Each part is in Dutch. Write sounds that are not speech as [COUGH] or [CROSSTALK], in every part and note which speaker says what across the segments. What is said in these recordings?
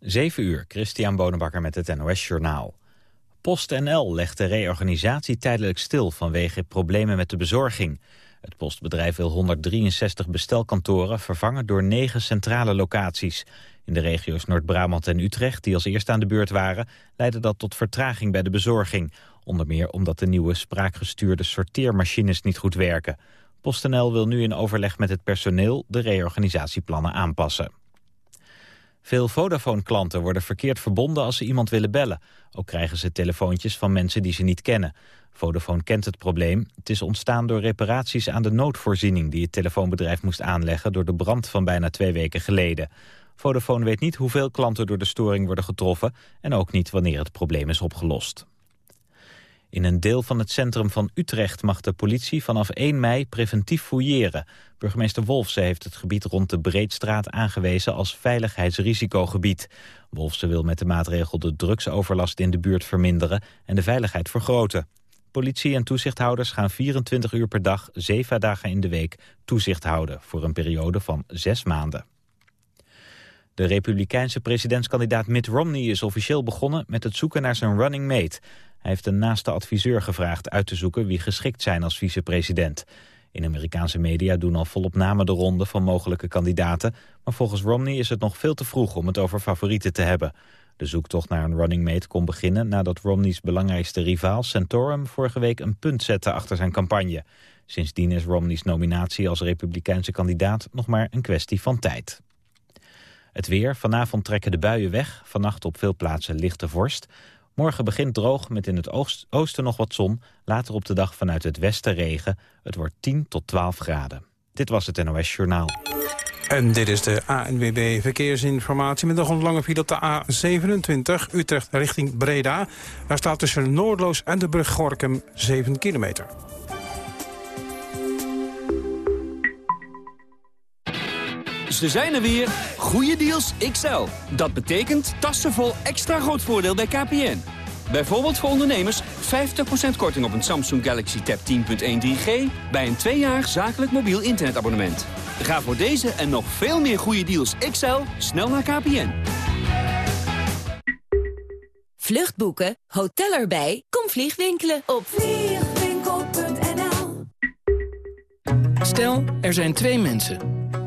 Speaker 1: 7 uur, Christian Bonenbakker met het NOS Journaal. PostNL legt de reorganisatie tijdelijk stil vanwege problemen met de bezorging. Het postbedrijf wil 163 bestelkantoren vervangen door 9 centrale locaties. In de regio's Noord-Brabant en Utrecht, die als eerste aan de beurt waren... leidde dat tot vertraging bij de bezorging. Onder meer omdat de nieuwe spraakgestuurde sorteermachines niet goed werken. PostNL wil nu in overleg met het personeel de reorganisatieplannen aanpassen. Veel Vodafone-klanten worden verkeerd verbonden als ze iemand willen bellen. Ook krijgen ze telefoontjes van mensen die ze niet kennen. Vodafone kent het probleem. Het is ontstaan door reparaties aan de noodvoorziening... die het telefoonbedrijf moest aanleggen door de brand van bijna twee weken geleden. Vodafone weet niet hoeveel klanten door de storing worden getroffen... en ook niet wanneer het probleem is opgelost. In een deel van het centrum van Utrecht mag de politie vanaf 1 mei preventief fouilleren. Burgemeester Wolfse heeft het gebied rond de Breedstraat aangewezen als veiligheidsrisicogebied. Wolfse wil met de maatregel de drugsoverlast in de buurt verminderen en de veiligheid vergroten. Politie en toezichthouders gaan 24 uur per dag, 7 dagen in de week toezicht houden voor een periode van 6 maanden. De republikeinse presidentskandidaat Mitt Romney is officieel begonnen met het zoeken naar zijn running mate. Hij heeft een naaste adviseur gevraagd uit te zoeken wie geschikt zijn als vicepresident. In Amerikaanse media doen al volop namen de ronde van mogelijke kandidaten... maar volgens Romney is het nog veel te vroeg om het over favorieten te hebben. De zoektocht naar een running mate kon beginnen nadat Romney's belangrijkste rivaal Santorum vorige week een punt zette achter zijn campagne. Sindsdien is Romney's nominatie als republikeinse kandidaat nog maar een kwestie van tijd. Het weer. Vanavond trekken de buien weg. Vannacht op veel plaatsen lichte vorst. Morgen begint droog met in het oosten nog wat zon. Later op de dag vanuit het westen regen. Het wordt 10 tot 12 graden. Dit was het NOS Journaal.
Speaker 2: En dit is de ANWB Verkeersinformatie met nog een lange file op de A27 Utrecht richting Breda. Daar staat tussen Noordloos en de brug Gorkum 7 kilometer.
Speaker 3: Ze zijn er weer. Goede deals XL. Dat betekent tassen vol extra groot voordeel bij KPN. Bijvoorbeeld voor ondernemers 50% korting op een Samsung Galaxy Tab 10.1 3G... bij een tweejarig zakelijk mobiel internetabonnement. Ga voor deze en nog veel meer goede deals XL snel naar KPN.
Speaker 4: Vluchtboeken, hotel erbij, kom vliegwinkelen op vliegwinkel.nl
Speaker 5: Stel, er zijn twee mensen...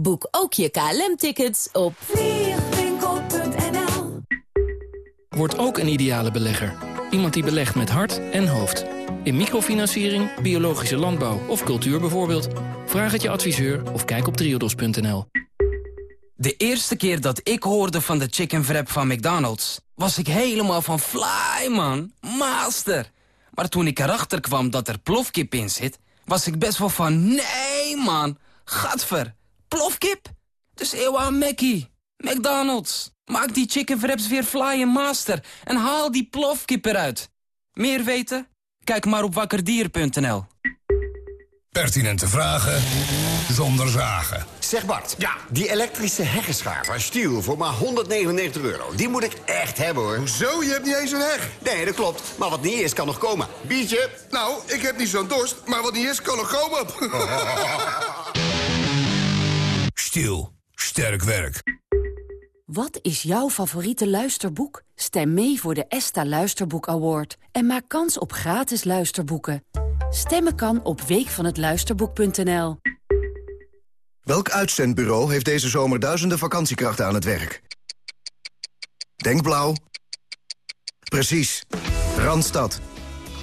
Speaker 4: Boek ook je KLM-tickets op vliegwinkel.nl
Speaker 5: Word ook een ideale belegger. Iemand die belegt met hart en hoofd. In microfinanciering, biologische landbouw of cultuur bijvoorbeeld. Vraag het je adviseur of kijk op triodos.nl.
Speaker 6: De eerste keer dat ik hoorde van de chicken wrap van McDonald's... was ik helemaal van fly, man. Master. Maar toen ik erachter kwam dat er plofkip in zit... was ik best wel van nee, man. Gadver. Plofkip? Dus eeuw aan Mackie. McDonald's. Maak die chicken wraps weer fly en master. En haal die plofkip eruit. Meer weten? Kijk maar op wakkerdier.nl.
Speaker 7: Pertinente vragen zonder zagen.
Speaker 8: Zeg Bart, ja. die elektrische heggenschaar van Stiel voor maar 199 euro. Die moet ik echt hebben hoor.
Speaker 7: Zo, je hebt niet eens een heg?
Speaker 8: Nee, dat klopt. Maar wat niet is, kan nog komen. Biertje?
Speaker 7: Nou, ik heb niet zo'n dorst, maar wat niet is, kan nog komen. [LAUGHS] Stiel. Sterk werk.
Speaker 9: Wat is jouw favoriete luisterboek? Stem mee voor de ESTA Luisterboek Award en maak kans op gratis luisterboeken. Stemmen kan op weekvanhetluisterboek.nl.
Speaker 10: Welk uitzendbureau heeft deze zomer duizenden vakantiekrachten aan het werk? Denk blauw. Precies. Randstad.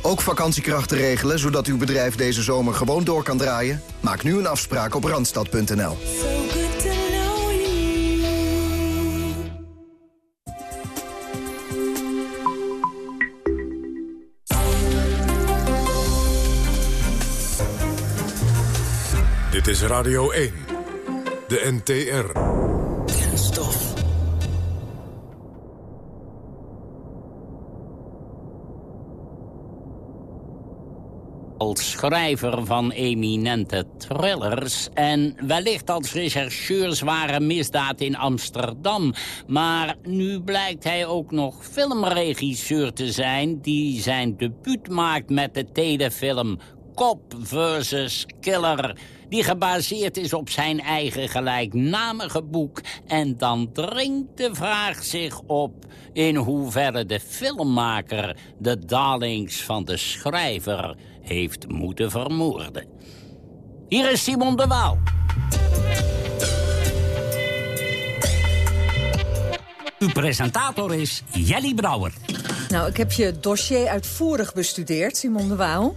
Speaker 10: Ook vakantiekrachten regelen, zodat uw bedrijf deze zomer gewoon door kan draaien? Maak nu een afspraak op randstad.nl.
Speaker 7: Dit is Radio 1. De NTR.
Speaker 11: Schrijver van eminente thrillers... en wellicht als rechercheur zware misdaad in Amsterdam. Maar nu blijkt hij ook nog filmregisseur te zijn... die zijn debuut maakt met de telefilm Cop versus Killer die gebaseerd is op zijn eigen gelijknamige boek. En dan dringt de vraag zich op in hoeverre de filmmaker de darlings van de schrijver heeft moeten vermoorden. Hier is Simon de Waal. Uw presentator is Jelly Brouwer.
Speaker 12: Nou, ik heb je dossier uitvoerig bestudeerd, Simon de Waal.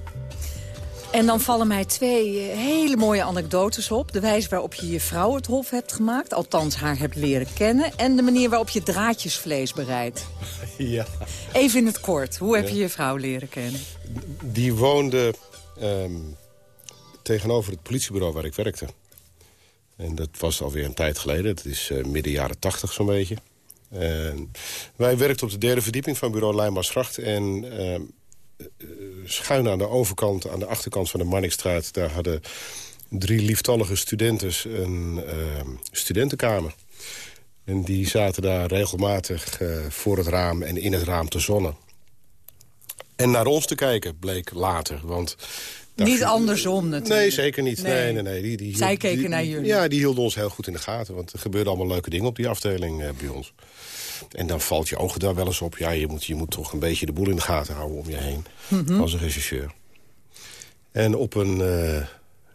Speaker 12: En dan vallen mij twee eh, hele mooie anekdotes op. De wijze waarop je je vrouw het hof hebt gemaakt. Althans, haar hebt leren kennen. En de manier waarop je draadjesvlees bereidt. [LAUGHS]
Speaker 13: Ja.
Speaker 12: Even in het kort. Hoe heb je je vrouw leren kennen?
Speaker 13: Die woonde ehm, tegenover het politiebureau waar ik werkte. En dat was alweer een tijd geleden. Dat is uh, midden jaren tachtig zo'n beetje. En wij werkten op de derde verdieping van bureau Lijnbaarsgracht. En ehm, schuin aan de overkant, aan de achterkant van de Marnixstraat... daar hadden drie lieftallige studenten een uh, studentenkamer. En die zaten daar regelmatig uh, voor het raam en in het raam te zonnen. En naar ons te kijken bleek later, want...
Speaker 12: Niet andersom natuurlijk.
Speaker 13: Nee, zeker niet. Nee. Nee, nee, Die, die
Speaker 12: Zij keken naar jullie.
Speaker 13: Ja, die hielden ons heel goed in de gaten. Want er gebeurden allemaal leuke dingen op die afdeling uh, bij ons. En dan valt je ogen daar wel eens op. Ja, je moet, je moet toch een beetje de boel in de gaten houden om je heen.
Speaker 12: Mhm.
Speaker 13: Als een regisseur. En op een... Uh,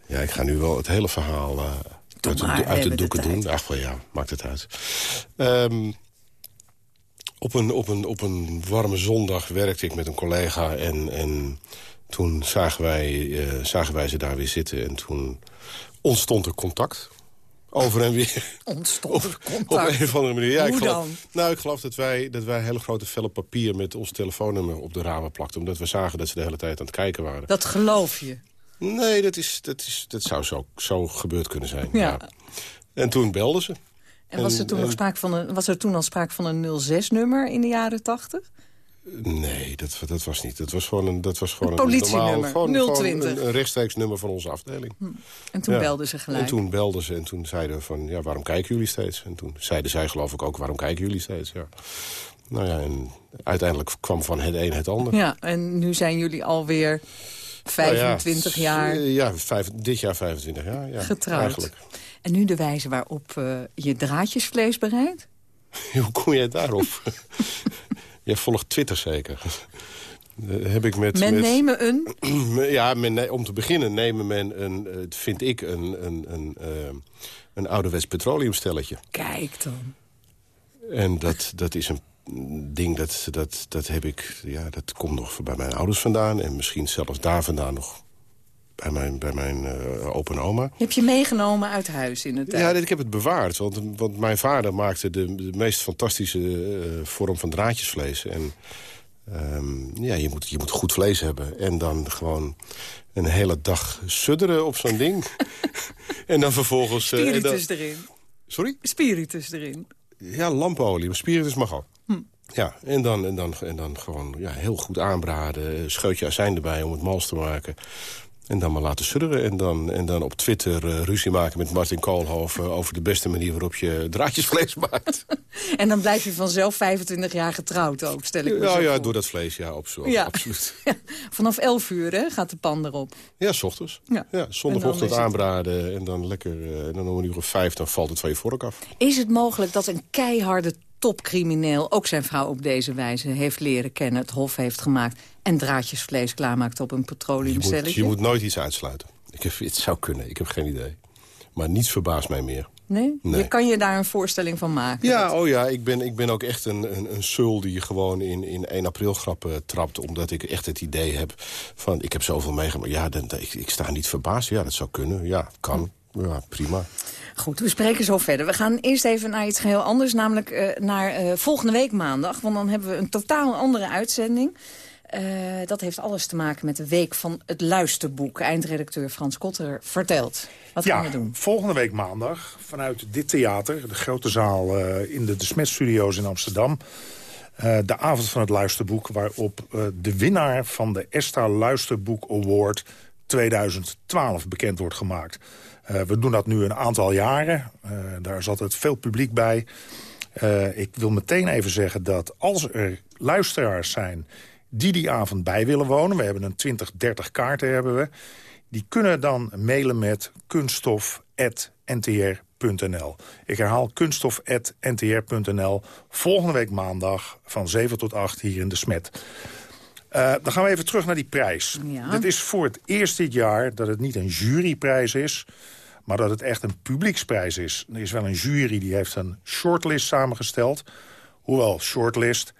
Speaker 13: ja, ik ga nu wel het hele verhaal uh, uit,
Speaker 12: maar,
Speaker 13: de, uit de doeken
Speaker 12: de
Speaker 13: doen. Ach, wel ja, maakt het uit. Um, op, een, op, een, op een warme zondag werkte ik met een collega. En, en toen zagen wij, uh, zagen wij ze daar weer zitten. En toen ontstond er contact over en weer.
Speaker 12: Ontstond
Speaker 13: op,
Speaker 12: contact.
Speaker 13: op een of andere manier. Ja,
Speaker 12: Hoe
Speaker 13: ik geloof,
Speaker 12: dan?
Speaker 13: Nou, ik geloof dat wij, dat wij hele grote vellen papier... met ons telefoonnummer op de ramen plakten. Omdat we zagen dat ze de hele tijd aan het kijken waren.
Speaker 12: Dat geloof je?
Speaker 13: Nee, dat, is, dat, is, dat zou zo, zo gebeurd kunnen zijn.
Speaker 12: Ja.
Speaker 13: En toen belden ze.
Speaker 12: En was er toen, nog sprake van een, was er toen al sprake van een 06-nummer in de jaren 80?
Speaker 13: Nee, dat, dat was niet. Dat was gewoon een, dat was gewoon
Speaker 12: Een
Speaker 13: een,
Speaker 12: politienummer,
Speaker 13: gewoon,
Speaker 12: 020.
Speaker 13: gewoon een, een rechtstreeks nummer van onze afdeling.
Speaker 12: Hm. En toen
Speaker 13: Ja.
Speaker 12: belden ze gelijk.
Speaker 13: En toen belden ze en toen zeiden we van, ja, waarom kijken jullie steeds? En toen zeiden zij geloof ik ook, waarom kijken jullie steeds? Ja. Nou ja, en uiteindelijk kwam van het een het ander.
Speaker 12: Ja, en nu zijn jullie alweer 25
Speaker 13: Nou ja,
Speaker 12: jaar
Speaker 13: eh, Ja, vijf, dit jaar 25 jaar. Ja,
Speaker 12: getrouwd.
Speaker 13: Eigenlijk.
Speaker 12: En nu de wijze waarop eh, je draadjesvlees bereidt? [LAUGHS]
Speaker 13: Hoe kom jij daarop? [LAUGHS] jij volgt Twitter zeker? [LAUGHS] Eh, heb ik met,
Speaker 12: Men
Speaker 13: met,
Speaker 12: nemen een... [CLEARS THROAT]
Speaker 13: ja, men, om te beginnen nemen men een, eh, vind ik, een, een, een, eh, een ouderwets petroleumstelletje.
Speaker 12: Kijk dan.
Speaker 13: En dat, dat is een ding, dat, dat, dat heb ik, ja, dat komt nog bij mijn ouders vandaan. En misschien zelfs daar vandaan nog bij mijn, bij mijn eh, opa en oma.
Speaker 12: Heb je meegenomen uit huis in het?
Speaker 13: Ja, ik heb het bewaard. Want, want mijn vader maakte de, de meest fantastische eh, vorm van draadjesvlees. En ehm, ja, je moet, je moet goed vlees hebben. En dan gewoon een hele dag sudderen op zo'n ding. [LAUGHS] [LAUGHS] en dan vervolgens... eh, dan-
Speaker 12: Spiritus erin.
Speaker 13: Sorry?
Speaker 12: Spiritus erin.
Speaker 13: Ja, lampolie, maar spiritus mag al.
Speaker 12: Hm.
Speaker 13: Ja, en dan, en dan, en dan gewoon ja, heel goed aanbraden. Scheutje azijn erbij om het mals te maken. En dan maar laten sudderen. En dan, en dan op Twitter eh, ruzie maken met Martin Koolhoven... over de beste manier waarop je draadjesvlees [LAUGHS] maakt.
Speaker 12: En dan blijf je vanzelf 25 jaar getrouwd ook, stel ik me
Speaker 13: ja, ja,
Speaker 12: voor.
Speaker 13: door dat vlees, ja, op,
Speaker 12: Ja.
Speaker 13: absoluut. [LAUGHS]
Speaker 12: Vanaf 11 uur hè, gaat de pan erop.
Speaker 13: Ja, s ochtends.
Speaker 12: Ja.
Speaker 13: Zondagochtend
Speaker 12: het-
Speaker 13: aanbraden en dan lekker... eh, en dan om een uur of vijf, dan valt het van je vork af.
Speaker 12: Is het mogelijk dat een keiharde topcrimineel... ook zijn vrouw op deze wijze heeft leren kennen, het hof heeft gemaakt... en draadjesvlees klaarmaakt op een
Speaker 13: Je moet,
Speaker 12: petroleumcelletje?
Speaker 13: je moet nooit iets uitsluiten. Ik heb, het zou kunnen, ik heb geen idee. Maar niets verbaast mij meer.
Speaker 12: Nee?
Speaker 13: Nee.
Speaker 12: Je kan je daar een voorstelling van maken.
Speaker 13: Ja, oh ja, ik ben, ik ben ook echt een, een, een sul die gewoon in, in 1 april grappen trapt. Omdat ik echt het idee heb van, ik heb zoveel meegemaakt. Ja, dan, dan- ik, ik sta niet verbaasd. Ja, dat zou kunnen. Ja, kan. Ja, prima.
Speaker 12: Goed, we spreken zo verder. We gaan eerst even naar iets geheel anders, namelijk eh, naar eh, volgende week maandag. Want dan hebben we een totaal andere uitzending. Eh, dat heeft alles te maken met de week van het luisterboek. Eindredacteur Frans Kotter vertelt. Wat
Speaker 14: ja,
Speaker 12: gaan we doen?
Speaker 14: volgende week maandag vanuit dit theater, de grote zaal eh, in de De Smet Studios in Amsterdam... Uh, de avond van het luisterboek... waarop de winnaar van de ESTA Luisterboek Award 2012 bekend wordt gemaakt. We doen dat nu een aantal jaren. daar is altijd veel publiek bij. ik wil meteen even zeggen dat als er luisteraars zijn... die die avond bij willen wonen... we hebben een 20, 30 kaarten hebben we... die kunnen dan mailen met kunststof.ntr ik herhaal kunststof.ntr.nl. Volgende week maandag van 7 tot 8 hier in de Smet. Uh, dan gaan we even terug naar die prijs. Ja. Het is voor het eerst dit jaar dat het niet een juryprijs is... maar dat het echt een publieksprijs is. Er is wel een jury die heeft een shortlist samengesteld. Hoewel, shortlist,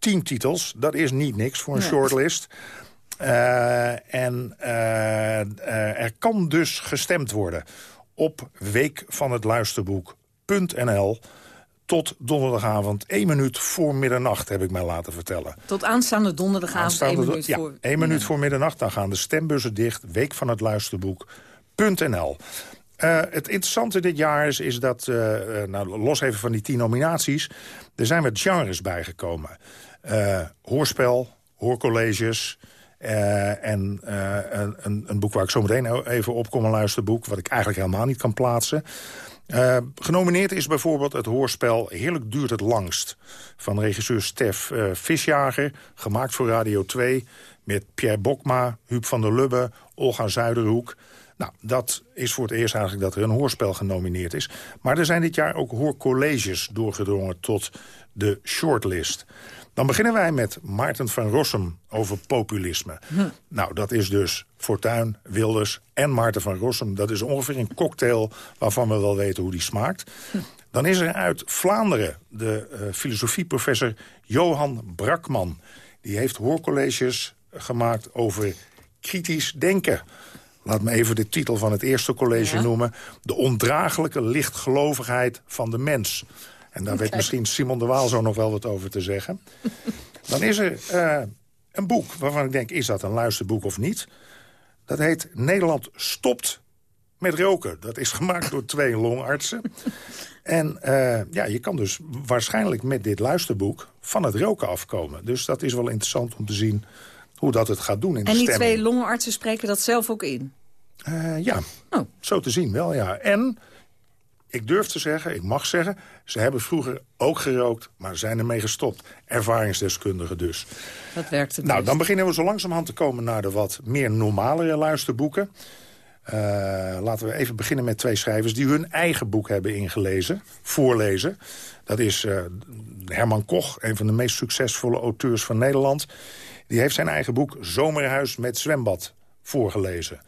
Speaker 14: tien titels, dat is niet niks voor een shortlist... Uh, en uh, er kan dus gestemd worden op week van het luisterboek.nl tot donderdagavond, één minuut voor middernacht, heb ik mij laten vertellen.
Speaker 12: Tot aanstaande donderdagavond, aanstaande, één minuut
Speaker 14: ja,
Speaker 12: voor...
Speaker 14: één minuut voor middernacht, dan gaan de stembussen dicht. Week van het luisterboek.nl. Uh, het interessante dit jaar is, is dat, uh, nou, los even van die tien nominaties... er zijn wat genres bijgekomen. Uh, hoorspel, hoorcolleges, uh, en uh, een, een, boek waar ik zo meteen even op kom, een luisterboek... wat ik eigenlijk helemaal niet kan plaatsen. Genomineerd is bijvoorbeeld het hoorspel Heerlijk duurt het langst... van regisseur Stef Visjager, gemaakt voor Radio 2... met Pierre Bokma, Huub van der Lubbe, Olga Zuiderhoek... Nou, dat is voor het eerst eigenlijk dat er een hoorspel genomineerd is. Maar er zijn dit jaar ook hoorcolleges doorgedrongen tot de shortlist. Dan beginnen wij met Maarten van Rossum over populisme. Hm. Nou, dat is dus Fortuyn, Wilders en Maarten van Rossum. Dat is ongeveer een cocktail waarvan we wel weten hoe die smaakt. Hm. Dan is er uit Vlaanderen de uh, filosofieprofessor Johan Brakman. Die heeft hoorcolleges gemaakt over kritisch denken. Laat me even de titel van het eerste college noemen. De ondraaglijke lichtgelovigheid van de mens. En daar weet misschien Simon de Waal zo nog wel wat over te zeggen. [LAUGHS] Dan is er uh, een boek waarvan ik denk, is dat een luisterboek of niet? Dat heet Nederland stopt met roken. Dat is [LAUGHS] gemaakt door twee longartsen. En uh, ja, je kan dus waarschijnlijk met dit luisterboek van het roken afkomen. Dus dat is wel interessant om te zien hoe dat het gaat doen in
Speaker 12: en
Speaker 14: de
Speaker 12: En die twee longartsen spreken dat zelf ook in?
Speaker 14: Uh, ja, oh. zo te zien wel, ja. En ik durf te zeggen, ik mag zeggen... ze hebben vroeger ook gerookt, maar zijn ermee gestopt. Ervaringsdeskundigen dus.
Speaker 12: Dat werkt het
Speaker 14: Nou, dan beginnen we zo langzamerhand te komen naar de wat meer normalere luisterboeken. Uh, laten we even beginnen met twee schrijvers die hun eigen boek hebben ingelezen, voorlezen. Dat is uh, Herman Koch, een van de meest succesvolle auteurs van Nederland. Die heeft zijn eigen boek Zomerhuis met zwembad voorgelezen.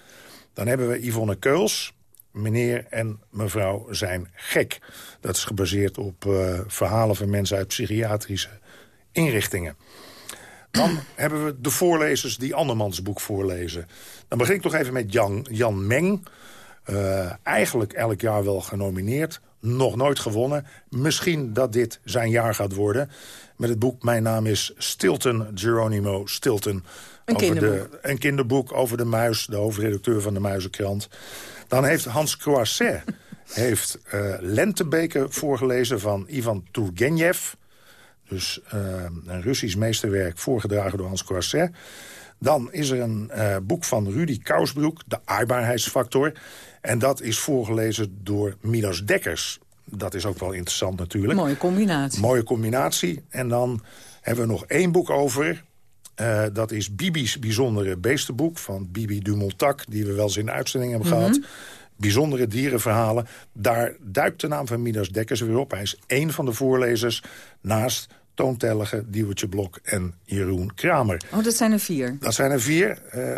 Speaker 14: Dan hebben we Yvonne Keuls, meneer en mevrouw zijn gek. Dat is gebaseerd op uh, verhalen van mensen uit psychiatrische inrichtingen. Dan [CLEARS THROAT] hebben we de voorlezers die andermans boek voorlezen. Dan begin ik toch even met Jan, Jan Meng. Uh, eigenlijk elk jaar wel genomineerd. Nog nooit gewonnen. Misschien dat dit zijn jaar gaat worden. Met het boek Mijn naam is Stilton, Geronimo Stilton.
Speaker 12: Een kinderboek.
Speaker 14: De, een kinderboek over de muis, de hoofdredacteur van de Muizenkrant. Dan heeft Hans Croisset [LAUGHS] heeft, uh, Lentebeke voorgelezen van Ivan Turgenev. Dus uh, een Russisch meesterwerk voorgedragen door Hans Croisset. Dan is er een uh, boek van Rudy Kousbroek, De aardbaarheidsfactor. En dat is voorgelezen door Midas Dekkers. Dat is ook wel interessant natuurlijk.
Speaker 12: Mooie combinatie.
Speaker 14: Mooie combinatie. En dan hebben we nog één boek over. Uh, dat is Bibi's bijzondere beestenboek van Bibi Dumontak... die we wel eens in de uitzending hebben mm -hmm. gehad. Bijzondere dierenverhalen. Daar duikt de naam van Midas Dekkers weer op. Hij is één van de voorlezers naast Toon Tellige, Diewertje Blok en Jeroen Kramer.
Speaker 12: Oh, dat zijn er vier?
Speaker 14: Dat zijn er vier. Uh,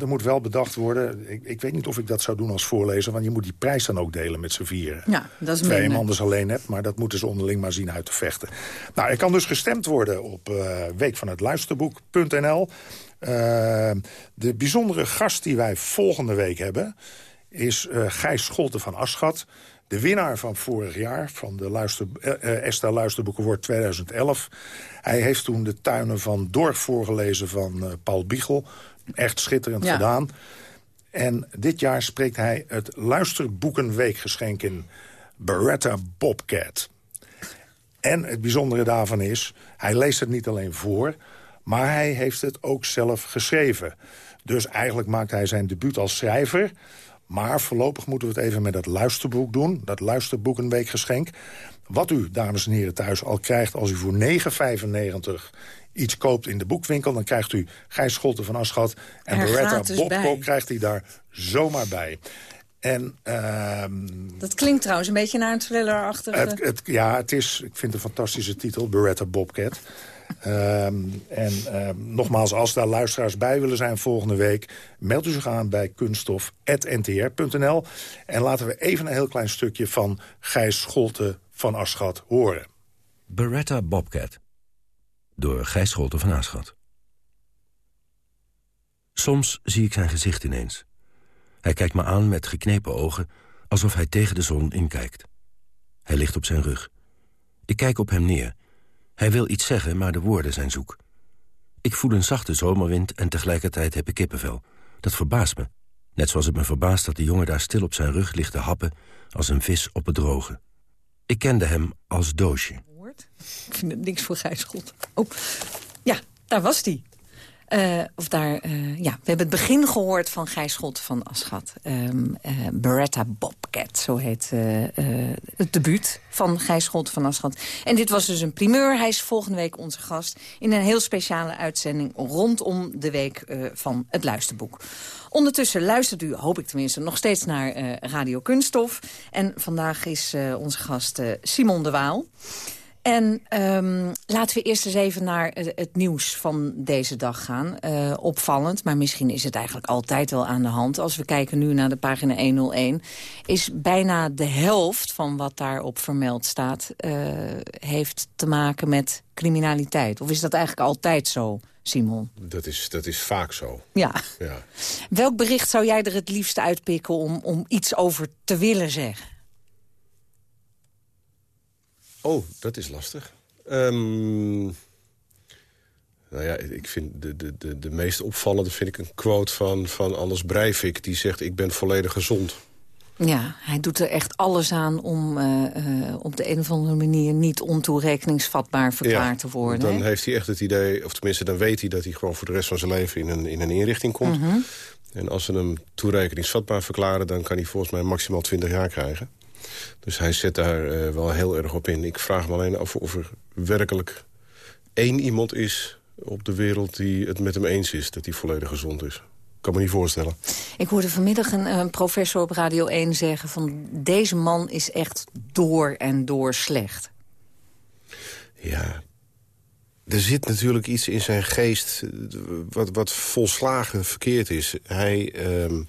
Speaker 14: er moet wel bedacht worden... Ik, ik, weet niet of ik dat zou doen als voorlezer... want je moet die prijs dan ook delen met z'n vieren.
Speaker 12: Ja, dat is
Speaker 14: je anders alleen hebt, maar dat moeten ze onderling maar zien uit te vechten. Nou, er kan dus gestemd worden op uh, week van het luisterboek.nl. Uh, de bijzondere gast die wij volgende week hebben... is uh, Gijs Scholte van Aschat... De winnaar van vorig jaar, van de luister, uh, Esta Luisterboekenwoord 2011. Hij heeft toen de tuinen van Dorf voorgelezen van uh, Paul Biegel. Echt schitterend ja. gedaan. En dit jaar spreekt hij het Luisterboekenweekgeschenk in Beretta Bobcat. En het bijzondere daarvan is, hij leest het niet alleen voor... maar hij heeft het ook zelf geschreven. Dus eigenlijk maakt hij zijn debuut als schrijver... Maar voorlopig moeten we het even met dat luisterboek doen. Dat luisterboek een weekgeschenk. Wat u, dames en heren, thuis al krijgt als u voor 9,95 iets koopt in de boekwinkel... dan krijgt u Gijs Scholten van Aschat en
Speaker 12: Er
Speaker 14: Beretta Bobko
Speaker 12: bij.
Speaker 14: krijgt hij daar zomaar bij. En ehm,
Speaker 12: Dat klinkt trouwens een beetje naar een thrillerachtige...
Speaker 14: ja, het is, ik vind het een fantastische titel, Beretta Bobcat. Ehm, en ehm, nogmaals, als daar luisteraars bij willen zijn volgende week... meld u zich aan bij kunststof.ntr.nl. En laten we even een heel klein stukje van Gijs Scholte van Aschat horen.
Speaker 15: Beretta Bobcat. Door Gijs Scholten van Aschat. Soms zie ik zijn gezicht ineens. Hij kijkt me aan met geknepen ogen, alsof hij tegen de zon inkijkt. Hij ligt op zijn rug. Ik kijk op hem neer. Hij wil iets zeggen, maar de woorden zijn zoek. Ik voel een zachte zomerwind en tegelijkertijd heb ik kippenvel. Dat verbaast me. Net zoals het me verbaast dat de jongen daar stil op zijn rug ligt te happen... als een vis op het droge. Ik kende hem als Doosje.
Speaker 12: Ik vind het niks voor Gijs Schot. Oh, ja, daar was die. Eh, of daar, eh, ja, we hebben het begin gehoord van Gijs Schot van Aschat. Ehm, eh, Beretta Bobcat, zo heet het debuut van Gijs Schot van Aschat. En dit was dus een primeur. Hij is volgende week onze gast in een heel speciale uitzending... rondom de week van het luisterboek. Ondertussen luistert u, hoop ik tenminste, nog steeds naar Radio Kunststof. En vandaag is onze gast Simon de Waal. En ehm, laten we eerst eens even naar het nieuws van deze dag gaan. Eh, opvallend, maar misschien is het eigenlijk altijd wel aan de hand. Als we kijken nu naar de pagina 101... is bijna de helft van wat daarop vermeld staat... eh, heeft te maken met criminaliteit. Of is dat eigenlijk altijd zo, Simon?
Speaker 13: Dat is, dat is vaak zo.
Speaker 12: Ja.
Speaker 13: Ja.
Speaker 12: Welk bericht zou jij er het liefst uitpikken om, om iets over te willen zeggen?
Speaker 13: Oh, dat is lastig. Ehm, nou ja, ik vind de, de, de, de meest opvallende vind ik een quote van, van Anders Breivik. Die zegt, ik ben volledig gezond.
Speaker 12: Ja, hij doet er echt alles aan om eh, eh, op de een of andere manier... niet ontoerekeningsvatbaar verklaard te worden.
Speaker 13: Dan heeft hij echt het idee, of tenminste dan weet hij... dat hij gewoon voor de rest van zijn leven in een, in een inrichting komt.
Speaker 12: Mhm.
Speaker 13: En als ze hem toerekeningsvatbaar verklaren... dan kan hij volgens mij maximaal 20 jaar krijgen. Dus hij zet daar eh, wel heel erg op in. Ik vraag me alleen af of er werkelijk één iemand is op de wereld... die het met hem eens is dat hij volledig gezond is. Ik kan me niet voorstellen.
Speaker 12: Ik hoorde vanmiddag een, een professor op Radio 1 zeggen... van deze man is echt door en door slecht.
Speaker 13: Ja, er zit natuurlijk iets in zijn geest eh, wat, wat volslagen verkeerd is. Hij, ehm,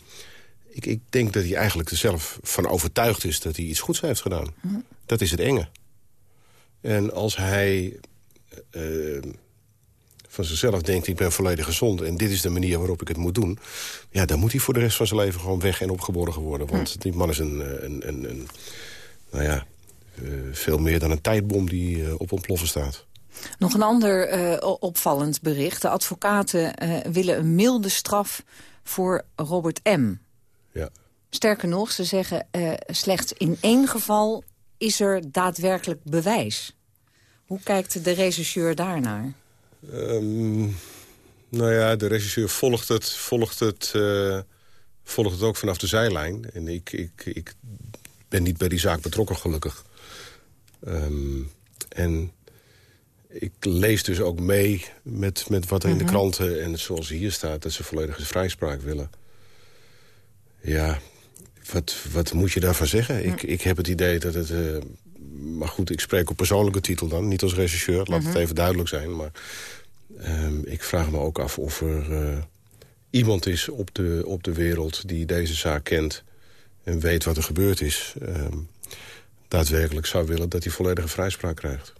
Speaker 13: ik, ik denk dat hij eigenlijk er zelf van overtuigd is dat hij iets goeds heeft gedaan. Dat is het enge. En als hij eh, van zichzelf denkt, ik ben volledig gezond... en dit is de manier waarop ik het moet doen... ja, dan moet hij voor de rest van zijn leven gewoon weg en opgeborgen worden. Want die man is een, eh, een, een, een nou ja, eh, veel meer dan een tijdbom die op ontploffen staat.
Speaker 12: Nog een ander opvallend bericht. De advocaten willen een milde straf voor Robert M.
Speaker 13: Ja.
Speaker 12: Sterker nog, ze zeggen eh, slechts in één geval is er daadwerkelijk bewijs. Hoe kijkt de rechercheur daarnaar?
Speaker 13: Ehm, nou ja, de regisseur volgt het, volgt, het, eh, volgt het ook vanaf de zijlijn. En ik, ik, ik ben niet bij die zaak betrokken, gelukkig. Ehm, en ik lees dus ook mee met, met wat er in de
Speaker 16: Mhm.
Speaker 13: kranten... en zoals hier staat, dat ze volledige vrijspraak willen. Ja, wat, wat moet je daarvan zeggen? Ik, ik heb het idee dat het... eh, maar goed, ik spreek op persoonlijke titel dan, niet als regisseur. Laat
Speaker 16: Mhm.
Speaker 13: het even duidelijk zijn. Maar ehm, ik vraag me ook af of er eh, iemand is op de, op de wereld... die deze zaak kent en weet wat er gebeurd is... ehm, daadwerkelijk zou willen dat hij volledige vrijspraak krijgt.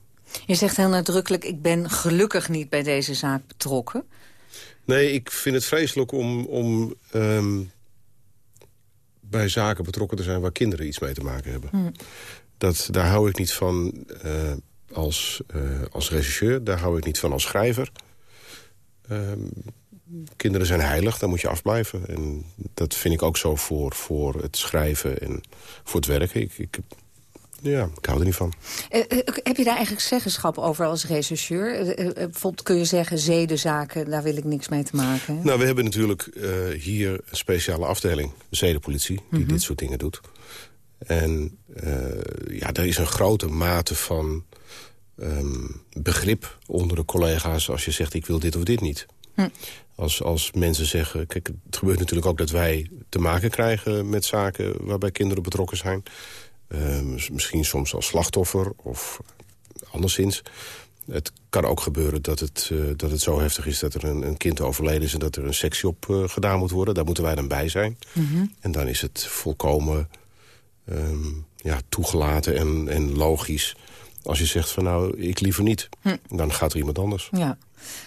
Speaker 12: Je zegt heel nadrukkelijk, ik ben gelukkig niet bij deze zaak betrokken.
Speaker 13: Nee, ik vind het vreselijk om, om ehm, bij zaken betrokken te zijn... waar kinderen iets mee te maken hebben.
Speaker 12: Hm.
Speaker 13: Dat, daar hou ik niet van eh, als, eh, als regisseur. Daar hou ik niet van als schrijver. Ehm, kinderen zijn heilig, daar moet je afblijven. En dat vind ik ook zo voor, voor het schrijven en voor het werken. Ik, ik Ja, ik hou er niet van.
Speaker 12: Eh, eh, heb je daar eigenlijk zeggenschap over als rechercheur? Eh, bijvoorbeeld kun je zeggen, zedenzaken, daar wil ik niks mee te maken.
Speaker 13: Nou, we hebben natuurlijk hier een speciale afdeling, de zedenpolitie, die
Speaker 12: Mhm.
Speaker 13: dit soort dingen doet. En ja, er is een grote mate van ehm, begrip onder de collega's... als je zegt, ik wil dit of dit niet.
Speaker 12: Hm.
Speaker 13: Als, als mensen zeggen... Kijk, het gebeurt natuurlijk ook dat wij te maken krijgen met zaken... waarbij kinderen betrokken zijn. Ehm, misschien soms als slachtoffer of anderszins. Het kan ook gebeuren dat het, eh, dat het zo heftig is dat er een, een kind overleden is... en dat er een sectie op eh, gedaan moet worden. Daar moeten wij dan bij zijn.
Speaker 12: Mhm.
Speaker 13: En dan is het volkomen ehm, ja, toegelaten en, en logisch... als je zegt van nou, ik liever niet.
Speaker 12: Hm.
Speaker 13: Dan gaat er iemand anders.
Speaker 12: Ja.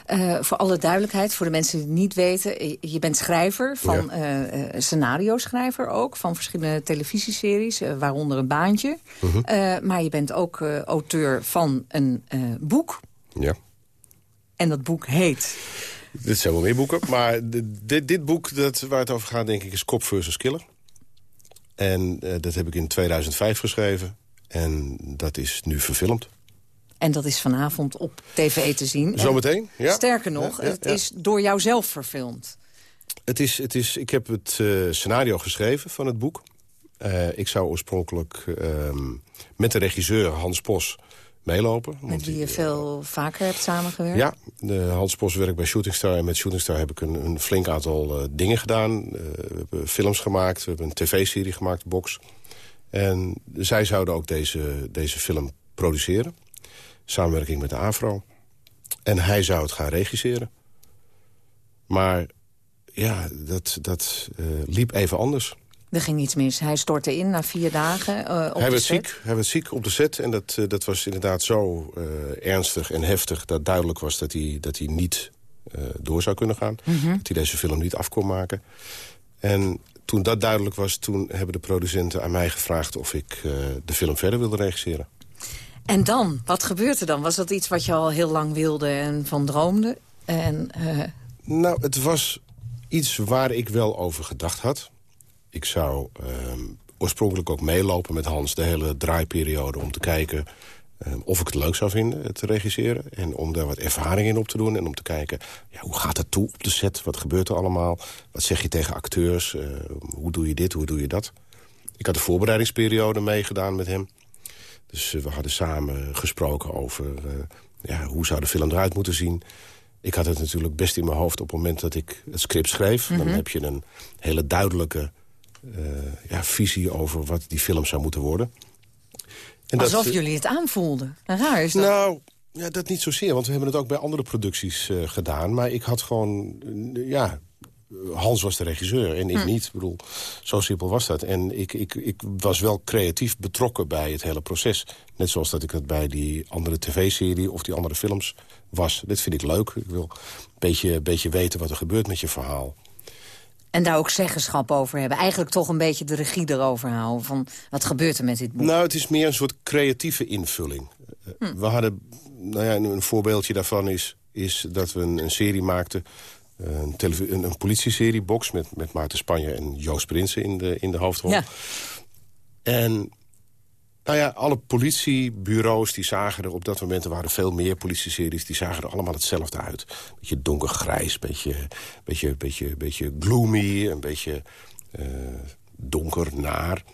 Speaker 12: Eh, voor alle duidelijkheid, voor de mensen die het niet weten... eh, je bent schrijver, van eh, scenario-schrijver ook... van verschillende televisieseries, waaronder een baantje.
Speaker 13: Mhm.
Speaker 12: Maar je bent ook auteur van een boek.
Speaker 13: Ja.
Speaker 12: En dat boek heet...
Speaker 13: Dit zijn wel meer boeken. Maar dit, dit boek dat, waar het over gaat, denk ik, is Kop versus Killer. En dat heb ik in 2005 geschreven. En dat is nu verfilmd.
Speaker 12: En dat is vanavond op tv te zien. En
Speaker 13: Zometeen, ja.
Speaker 12: Sterker nog,
Speaker 13: Ja, ja,
Speaker 12: het is door jou zelf verfilmd.
Speaker 13: Het is, het is, ik heb het eh, scenario geschreven van het boek. Eh, ik zou oorspronkelijk ehm, met de regisseur Hans Pos meelopen.
Speaker 12: Met wie je veel vaker hebt samengewerkt.
Speaker 13: Ja, de Hans Pos werkt bij Shooting Star. En met Shooting Star heb ik een, een flink aantal eh, dingen gedaan. Eh, we hebben films gemaakt, we hebben een tv-serie gemaakt, Box. En zij zouden ook deze, deze film produceren. Samenwerking met de AVRO. En hij zou het gaan regisseren. Maar ja, dat, dat eh, liep even anders.
Speaker 12: Er ging iets mis. Hij stortte in na vier dagen eh, op
Speaker 13: hij
Speaker 12: de
Speaker 13: werd
Speaker 12: set.
Speaker 13: ziek, hij werd ziek op de set. En dat, eh, dat was inderdaad zo ernstig en heftig... dat duidelijk was dat hij, dat hij niet door zou kunnen gaan.
Speaker 12: Mhm.
Speaker 13: Dat hij deze film niet af kon maken. En toen dat duidelijk was... toen hebben de producenten aan mij gevraagd... of ik eh, de film verder wilde regisseren.
Speaker 12: En dan? Wat gebeurt er dan? Was dat iets wat je al heel lang wilde en van droomde? En, eh,
Speaker 13: Nou, het was iets waar ik wel over gedacht had. Ik zou ehm, oorspronkelijk ook meelopen met Hans de hele draaiperiode... om te kijken ehm, of ik het leuk zou vinden, het regisseren. En om daar wat ervaring in op te doen. En om te kijken, ja, hoe gaat het toe op de set? Wat gebeurt er allemaal? Wat zeg je tegen acteurs? Eh, hoe doe je dit? Hoe doe je dat? Ik had de voorbereidingsperiode meegedaan met hem. Dus eh, we hadden samen gesproken over eh, ja, hoe zou de film eruit moeten zien. Ik had het natuurlijk best in mijn hoofd op het moment dat ik het script schreef. Dan
Speaker 12: Mhm.
Speaker 13: heb je een hele duidelijke eh, ja, visie over wat die film zou moeten worden. En
Speaker 12: alsof
Speaker 13: eh,
Speaker 12: jullie het aanvoelden. Raar is dat.
Speaker 13: Nou, ja, dat niet zozeer, want we hebben het ook bij andere producties eh, gedaan. Maar ik had gewoon, eh, ja, Hans was de regisseur en ik
Speaker 12: Hm.
Speaker 13: niet. Ik bedoel, zo simpel was dat. En ik, ik, ik was wel creatief betrokken bij het hele proces. Net zoals dat ik dat bij die andere tv-serie of die andere films was. Dit vind ik leuk. Ik wil een beetje, beetje weten wat er gebeurt met je verhaal.
Speaker 12: En daar ook zeggenschap over hebben. Eigenlijk toch een beetje de regie erover houden. Van, wat gebeurt er met dit boek?
Speaker 13: Nou, het is meer een soort creatieve invulling. Eh,
Speaker 12: Hm.
Speaker 13: We hadden, nou ja, een voorbeeldje daarvan is, is dat we een, een serie maakten... eh, Een, een, een politieserie, Box, met, met Maarten Spanje en Joost Prinsen in de, in de hoofdrol.
Speaker 12: Ja.
Speaker 13: En nou ja, alle politiebureaus die zagen er op dat moment... er waren veel meer politieseries, die zagen er allemaal hetzelfde uit. Beetje donkergrijs, beetje, beetje, beetje, beetje gloomy, een beetje eh, donker, naar.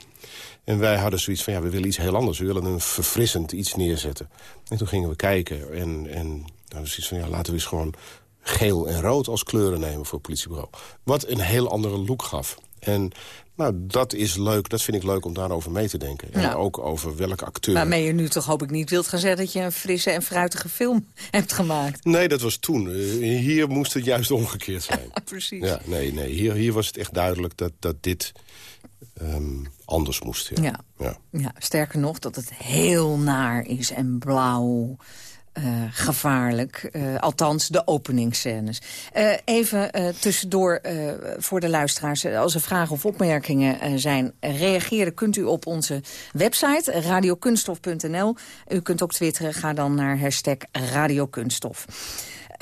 Speaker 13: En wij hadden zoiets van, ja, we willen iets heel anders. We willen een verfrissend iets neerzetten. En toen gingen we kijken en, en nou, zoiets van, ja, laten we eens gewoon geel en rood als kleuren nemen voor het politiebureau. Wat een heel andere look gaf. En nou, dat is leuk, dat vind ik leuk om daarover mee te denken. En
Speaker 12: Ja.
Speaker 13: ook over welke acteur...
Speaker 12: Waarmee je nu toch hoop ik niet wilt gaan zeggen... dat je een frisse en fruitige film [LAUGHS] hebt gemaakt.
Speaker 13: Nee, dat was toen. Eh, hier moest het juist omgekeerd zijn. [LAUGHS]
Speaker 12: Precies.
Speaker 13: Ja, nee, nee. Hier, hier was het echt duidelijk dat, dat dit ehm, anders moest. Ja.
Speaker 12: Ja.
Speaker 13: Ja.
Speaker 12: Ja, sterker nog, dat het heel naar is en blauw. Eh, gevaarlijk. Eh, althans, de openingsscènes. Eh, even tussendoor voor de luisteraars. Als er vragen of opmerkingen zijn, reageren kunt u op onze website radiokunstof.nl. U kunt ook twitteren, ga dan naar hashtag radiokunststof.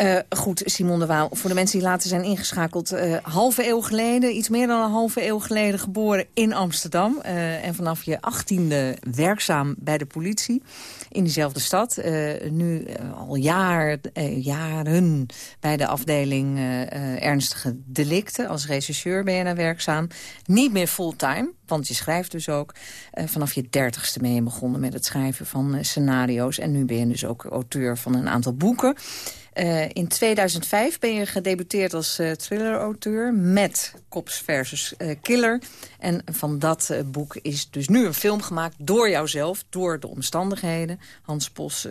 Speaker 12: Uh, goed, Simon de Waal, voor de mensen die later zijn ingeschakeld... Uh, halve eeuw geleden, iets meer dan een halve eeuw geleden... geboren in Amsterdam. Uh, en vanaf je achttiende werkzaam bij de politie in diezelfde stad. nu al jaar, jaren bij de afdeling ernstige delicten. Als regisseur ben je daar werkzaam. Niet meer fulltime, want je schrijft dus ook. vanaf je dertigste ben je begonnen met het schrijven van scenario's. En nu ben je dus ook auteur van een aantal boeken. Uh, in 2005 ben je gedebuteerd als uh, thriller-auteur met Cops versus uh, Killer. En van dat boek is dus nu een film gemaakt door jouzelf, door de omstandigheden. Hans Pos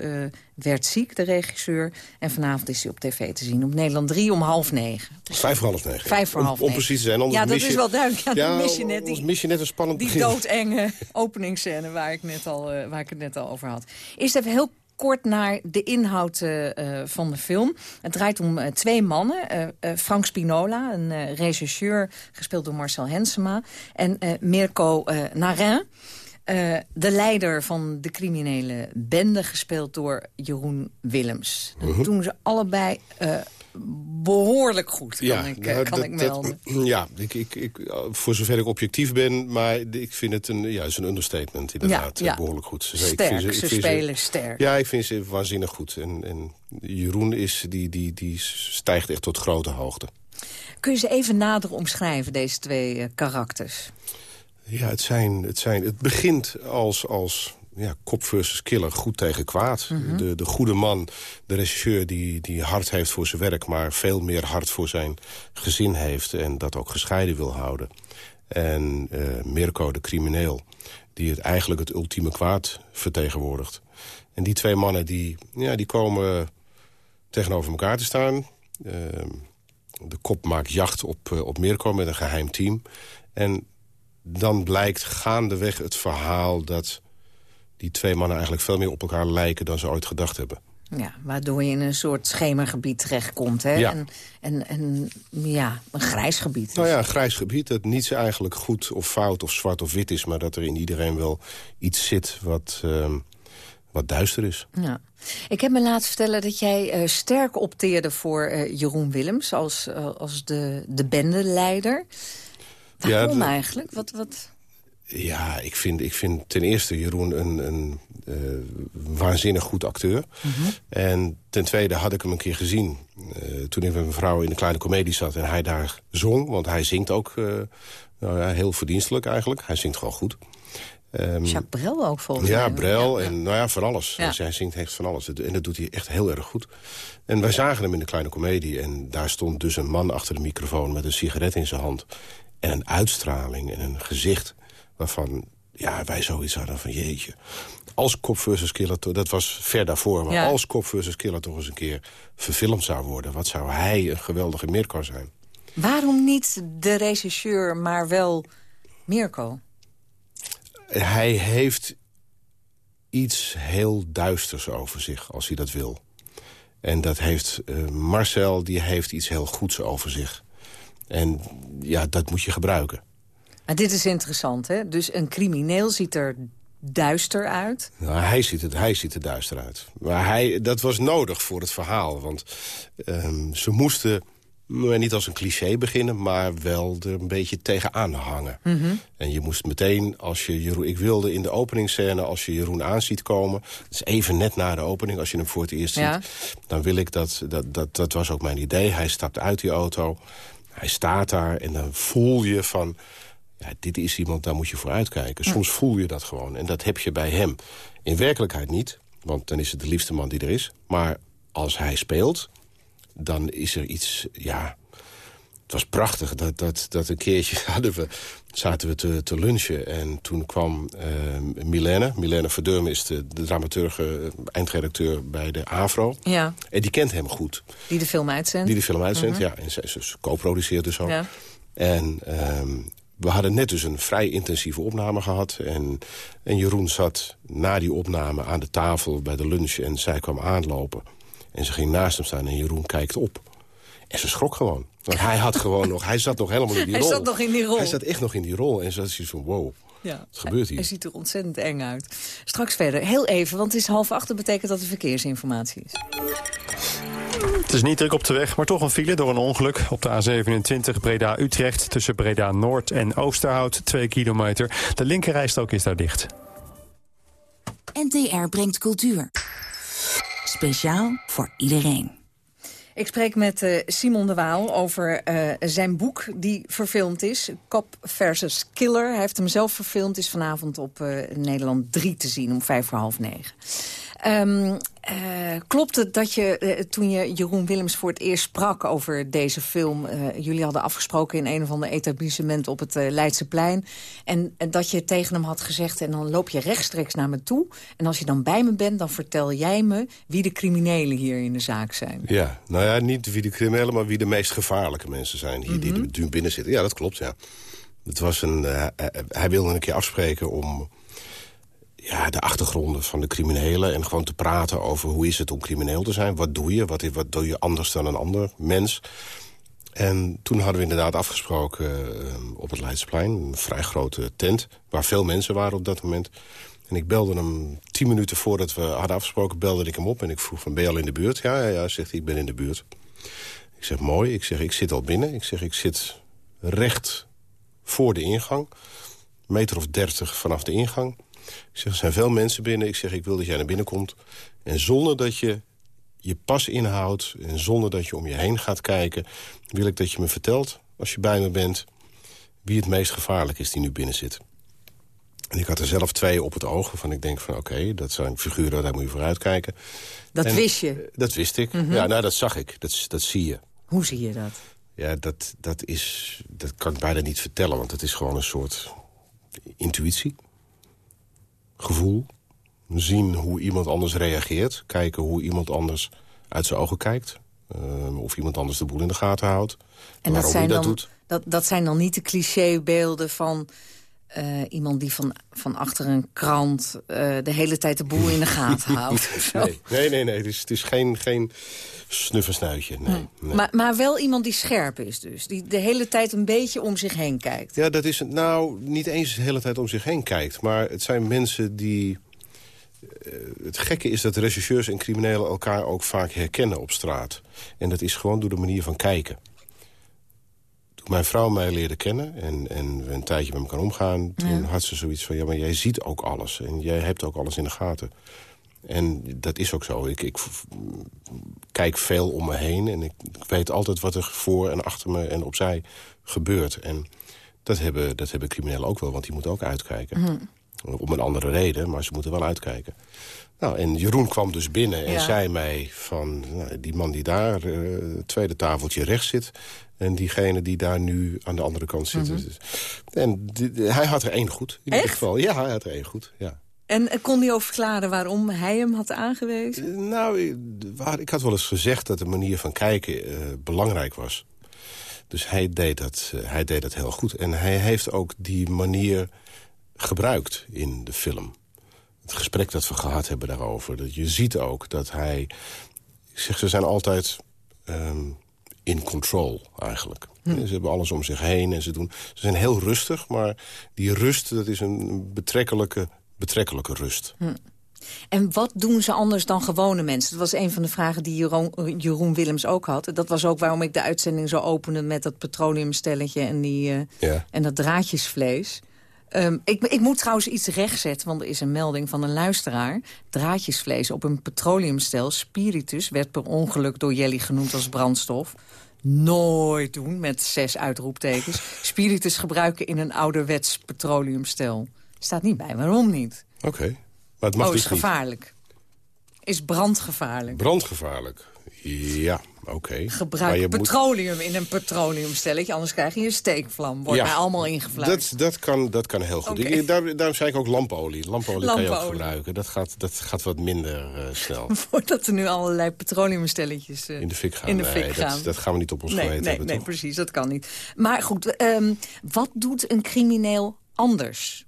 Speaker 12: werd ziek, de regisseur. En vanavond is hij op tv te zien op Nederland 3 om half negen.
Speaker 13: Vijf voor half negen.
Speaker 12: Vijf voor half negen.
Speaker 13: Om, precies te zijn.
Speaker 12: Ja, dat is wel duidelijk. Ja,
Speaker 13: ja,
Speaker 12: mis je net die,
Speaker 13: mis je net een spannend
Speaker 12: die
Speaker 13: begin.
Speaker 12: doodenge [LAUGHS] openingsscène waar ik, net al, waar ik het net al over had. Eerst even heel kort naar de inhoud uh, van de film. Het draait om uh, twee mannen. Frank Spinola, een regisseur, gespeeld door Marcel Hensema. En Mirko Narin, de leider van de criminele bende, gespeeld door Jeroen Willems. Dat
Speaker 13: Mhm.
Speaker 12: doen ze allebei behoorlijk goed, kan,
Speaker 13: Ja,
Speaker 12: ik,
Speaker 13: nou,
Speaker 12: kan
Speaker 13: dat-
Speaker 12: ik melden.
Speaker 13: dat- [CLEARS THROAT] ja, ik, ik, ik, voor zover ik objectief ben, maar ik vind het een, ja, is een understatement inderdaad.
Speaker 12: Ja, ja.
Speaker 13: eh, Behoorlijk goed.
Speaker 12: Sterk,
Speaker 13: vind
Speaker 12: ze
Speaker 13: ik vind
Speaker 12: spelen sterk.
Speaker 13: Ja, ik vind ze waanzinnig goed. En, en Jeroen is, die, die, die stijgt echt tot grote hoogte.
Speaker 12: Kun je ze even nader omschrijven, deze twee eh, karakters?
Speaker 13: Ja, het, zijn, het, zijn, het begint als, als ja, kop versus killer, goed tegen kwaad.
Speaker 12: Mhm.
Speaker 13: de, de goede man, de regisseur die, die hard heeft voor zijn werk... maar veel meer hard voor zijn gezin heeft en dat ook gescheiden wil houden. En eh, Mirko, de crimineel, die het eigenlijk het ultieme kwaad vertegenwoordigt. En die twee mannen die, ja, die komen tegenover elkaar te staan. Ehm, de kop maakt jacht op, eh, op Mirko met een geheim team. En dan blijkt gaandeweg het verhaal dat die twee mannen eigenlijk veel meer op elkaar lijken dan ze ooit gedacht hebben.
Speaker 12: Ja, waardoor je in een soort schemergebied terechtkomt. Hè?
Speaker 13: Ja.
Speaker 12: En, en, en ja, een grijs gebied.
Speaker 13: Nou ja, een grijs gebied dat niets eigenlijk goed of fout of zwart of wit is... maar dat er in iedereen wel iets zit wat, ehm, wat duister is.
Speaker 12: Ja. Ik heb me laten vertellen dat jij eh, sterk opteerde voor eh, Jeroen Willems... als, eh, als de, de bendeleider. Waarom
Speaker 13: de-
Speaker 12: eigenlijk? Wat, wat...
Speaker 13: Ja, ik vind, ik vind ten eerste Jeroen een, een eh, waanzinnig goed acteur. En ten tweede had ik hem een keer gezien... eh, toen ik met mijn vrouw in de kleine komedie zat... en hij daar zong, want hij zingt ook eh, nou ja, heel verdienstelijk eigenlijk. Hij zingt gewoon goed. Ehm,
Speaker 12: Jacques Brel ook volgens mij.
Speaker 13: ja, Brel en nou ja, van alles.
Speaker 12: Ja.
Speaker 13: Dus hij zingt echt van alles. En dat doet hij echt heel erg goed. En wij zagen hem in de kleine komedie. En daar stond dus een man achter de microfoon met een sigaret in zijn hand. En een uitstraling en een gezicht waarvan ja, wij zoiets hadden van jeetje. Als Kop versus Killer, toch- dat was ver daarvoor... maar
Speaker 12: Ja.
Speaker 13: als Kop versus Killer toch eens een keer verfilmd zou worden... wat zou hij een geweldige Mirko zijn.
Speaker 12: Waarom niet de regisseur, maar wel Mirko?
Speaker 13: Hij heeft iets heel duisters over zich, als hij dat wil. En dat heeft eh, Marcel, die heeft iets heel goeds over zich. En ja, dat moet je gebruiken.
Speaker 12: Maar dit is interessant, hè? Dus een crimineel ziet er duister uit.
Speaker 13: Nou, hij, ziet het, hij ziet er duister uit. Maar hij, dat was nodig voor het verhaal. Want ehm, ze moesten nou, niet als een cliché beginnen... maar wel er een beetje tegenaan hangen. En je moest meteen, als je Jeroen... Ik wilde in de openingsscène, als je Jeroen aan ziet komen... dat is even net na de opening, als je hem voor het eerst
Speaker 12: Ja.
Speaker 13: ziet... dan wil ik dat, dat, dat... Dat was ook mijn idee. Hij stapt uit die auto, hij staat daar... en dan voel je van... Ja, dit is iemand, daar moet je voor uitkijken. Soms voel je dat gewoon. En dat heb je bij hem. In werkelijkheid niet, want dan is het de liefste man die er is. Maar als hij speelt, dan is er iets... Ja, het was prachtig. Dat, dat, dat een keertje [LAUGHS] hadden we, zaten we te, te lunchen. En toen kwam eh Milene. Milene Verdurme is de, de dramaturg, eh, eindredacteur bij de AVRO.
Speaker 12: Ja,
Speaker 13: En die kent hem goed.
Speaker 12: die de film uitzendt.
Speaker 13: Die de film uitzendt,
Speaker 12: Mhm.
Speaker 13: ja. En zij ze co-produceert dus ook.
Speaker 12: Ja.
Speaker 13: En ehm, we hadden net dus een vrij intensieve opname gehad. En, en Jeroen zat na die opname aan de tafel bij de lunch... en zij kwam aanlopen. En ze ging naast hem staan en Jeroen kijkt op. En ze schrok gewoon. Want hij had gewoon nog... Hij zat nog helemaal in die
Speaker 12: Hij
Speaker 13: rol.
Speaker 12: zat nog in die rol.
Speaker 13: Hij zat echt nog in die rol. En ze had zoiets van, wow,
Speaker 12: Ja.
Speaker 13: wat gebeurt
Speaker 12: Hij
Speaker 13: hier?
Speaker 12: ziet er ontzettend eng uit. Straks verder. Heel even, want het is half acht. Dat betekent dat er verkeersinformatie is.
Speaker 16: Het is niet druk op de weg, maar toch een file door een ongeluk. Op de A27 Breda-Utrecht tussen Breda-Noord en Oosterhout, 2 kilometer. De linkerrijstrook is daar dicht.
Speaker 17: NTR brengt cultuur. Speciaal voor iedereen.
Speaker 12: Ik spreek met uh, Simon de Waal over uh, zijn boek die verfilmd is. Cop versus Killer. Hij heeft hem zelf verfilmd. Is vanavond op uh, Nederland 3 te zien om vijf voor half negen. Um, uh, klopt het dat je, uh, toen je Jeroen Willems voor het eerst sprak over deze film... Uh, jullie hadden afgesproken in een of ander etablissement op het Leidseplein... En, en dat je tegen hem had gezegd, en dan loop je rechtstreeks naar me toe... en als je dan bij me bent, dan vertel jij me wie de criminelen hier in de zaak zijn.
Speaker 13: Ja, nou ja, niet wie de criminelen, maar wie de meest gevaarlijke mensen zijn... hier mm -hmm. die er binnen zitten. Ja, dat klopt, ja. Het was een, hij wilde een keer afspreken om ja, de achtergronden van de criminelen... en gewoon te praten over hoe is het om crimineel te zijn. Wat doe je? Wat, wat doe je anders dan een ander mens? En toen hadden we inderdaad afgesproken uh, op het Leidsplein. Een vrij grote tent, waar veel mensen waren op dat moment. En ik belde hem tien minuten voordat we hadden afgesproken... belde ik hem op en ik vroeg van, ben je al in de buurt? Ja, ja, ja zegt hij, ik ben in de buurt. Ik zeg, mooi. Ik zeg, ik zit al binnen. Ik zeg, ik zit recht voor de ingang. Meter of dertig vanaf de ingang. Ik zeg, er zijn veel mensen binnen. Ik zeg, ik wil dat jij naar binnen komt. En zonder dat je je pas inhoudt... en zonder dat je om je heen gaat kijken... wil ik dat je me vertelt, als je bij me bent... wie het meest gevaarlijk is die nu binnen zit. En ik had er zelf twee op het oog. Van ik denk van, oké, okay, dat zijn figuren, daar moet je voor uitkijken.
Speaker 12: Dat en, wist je?
Speaker 13: Dat wist ik. Mm -hmm. Ja, nou, dat zag ik. Dat, dat zie je.
Speaker 12: Hoe zie je dat?
Speaker 13: Ja, dat, dat, is, dat kan ik bijna niet vertellen. Want het is gewoon een soort intuïtie gevoel. Zien hoe iemand anders reageert. Kijken hoe iemand anders uit zijn ogen kijkt. Uh, of iemand anders de boel in de gaten houdt.
Speaker 12: En dat zijn, dat, dan, doet. Dat, dat zijn dan niet de clichébeelden van... Uh, iemand die van, van achter een krant uh, de hele tijd de boel in de gaten [LAUGHS] houdt.
Speaker 13: nee, nee, nee, nee. Het is, het is geen, geen snuffensnuitje. Nee,
Speaker 12: nee. Maar, maar wel iemand die scherp is dus. Die de hele tijd een beetje om zich heen kijkt.
Speaker 13: Ja, dat is nou niet eens de hele tijd om zich heen kijkt. Maar het zijn mensen die... Uh, het gekke is dat rechercheurs en criminelen elkaar ook vaak herkennen op straat. En dat is gewoon door de manier van kijken. Mijn vrouw mij leerde kennen en, en we een tijdje met elkaar omgaan... toen ja. had ze zoiets van, ja, maar jij ziet ook alles. En jij hebt ook alles in de gaten. En dat is ook zo. Ik, ik kijk veel om me heen en ik, ik, weet altijd wat er voor en achter me en opzij gebeurt. En dat hebben, dat hebben criminelen ook wel, want die moeten ook uitkijken. Mm. Om een andere reden, maar ze moeten wel uitkijken. Nou, en Jeroen kwam dus binnen en ja. zei mij van... Nou, die man die daar, uh, tweede tafeltje rechts zit... en diegene die daar nu aan de andere kant zit. Mm -hmm. En hij had er één goed. In ieder geval. Ja, hij had er één goed, ja.
Speaker 12: En kon hij ook verklaren waarom hij hem had aangewezen?
Speaker 13: Nou, ik had wel eens gezegd dat de manier van kijken uh, belangrijk was. Dus hij deed, dat, uh, hij deed dat heel goed. En hij heeft ook die manier gebruikt in de film. Het gesprek dat we gehad hebben daarover. Dat je ziet ook dat hij... Ik zeg, ze zijn altijd um, in control eigenlijk. Hm. Ze hebben alles om zich heen en ze doen... Ze zijn heel rustig, maar die rust, dat is een betrekkelijke betrekkelijke rust.
Speaker 12: Hm. En wat doen ze anders dan gewone mensen? Dat was een van de vragen die Jeroen, Jeroen Willems ook had. Dat was ook waarom ik de uitzending zo opende met dat petroleumstelletje en, die, uh, ja. en dat draadjesvlees. Um, ik, ik, moet trouwens iets rechtzetten, want er is een melding van een luisteraar. Draadjesvlees op een petroleumstel, spiritus, werd per ongeluk door Jelly genoemd als brandstof. Nooit doen, met zes uitroeptekens. Spiritus gebruiken in een ouderwets petroleumstel. Staat niet bij. Waarom niet?
Speaker 13: Oké. Okay. Maar het mag
Speaker 12: oh,
Speaker 13: dus
Speaker 12: is gevaarlijk. Is brandgevaarlijk.
Speaker 13: Brandgevaarlijk. Ja, oké. Okay.
Speaker 12: Gebruik petroleum moet... in een petroleumstelletje, anders krijg je een steekvlam. Wordt ja, mij allemaal ingevlaagd.
Speaker 13: Dat, dat, kan, dat kan heel goed. Okay. Daar, daarom zei ik ook lampolie. Lampolie, lampolie. kan je ook gebruiken. Dat gaat, dat gaat wat minder uh, snel. [LAUGHS]
Speaker 12: Voordat er nu allerlei petroleumstelletjes uh,
Speaker 13: in de fik gaan.
Speaker 12: In de fik
Speaker 13: nee,
Speaker 12: gaan.
Speaker 13: Dat, dat, gaan we niet op ons
Speaker 12: nee,
Speaker 13: geweten
Speaker 12: nee,
Speaker 13: hebben,
Speaker 12: Nee,
Speaker 13: toch?
Speaker 12: precies, dat kan niet. Maar goed, um, wat doet een crimineel anders?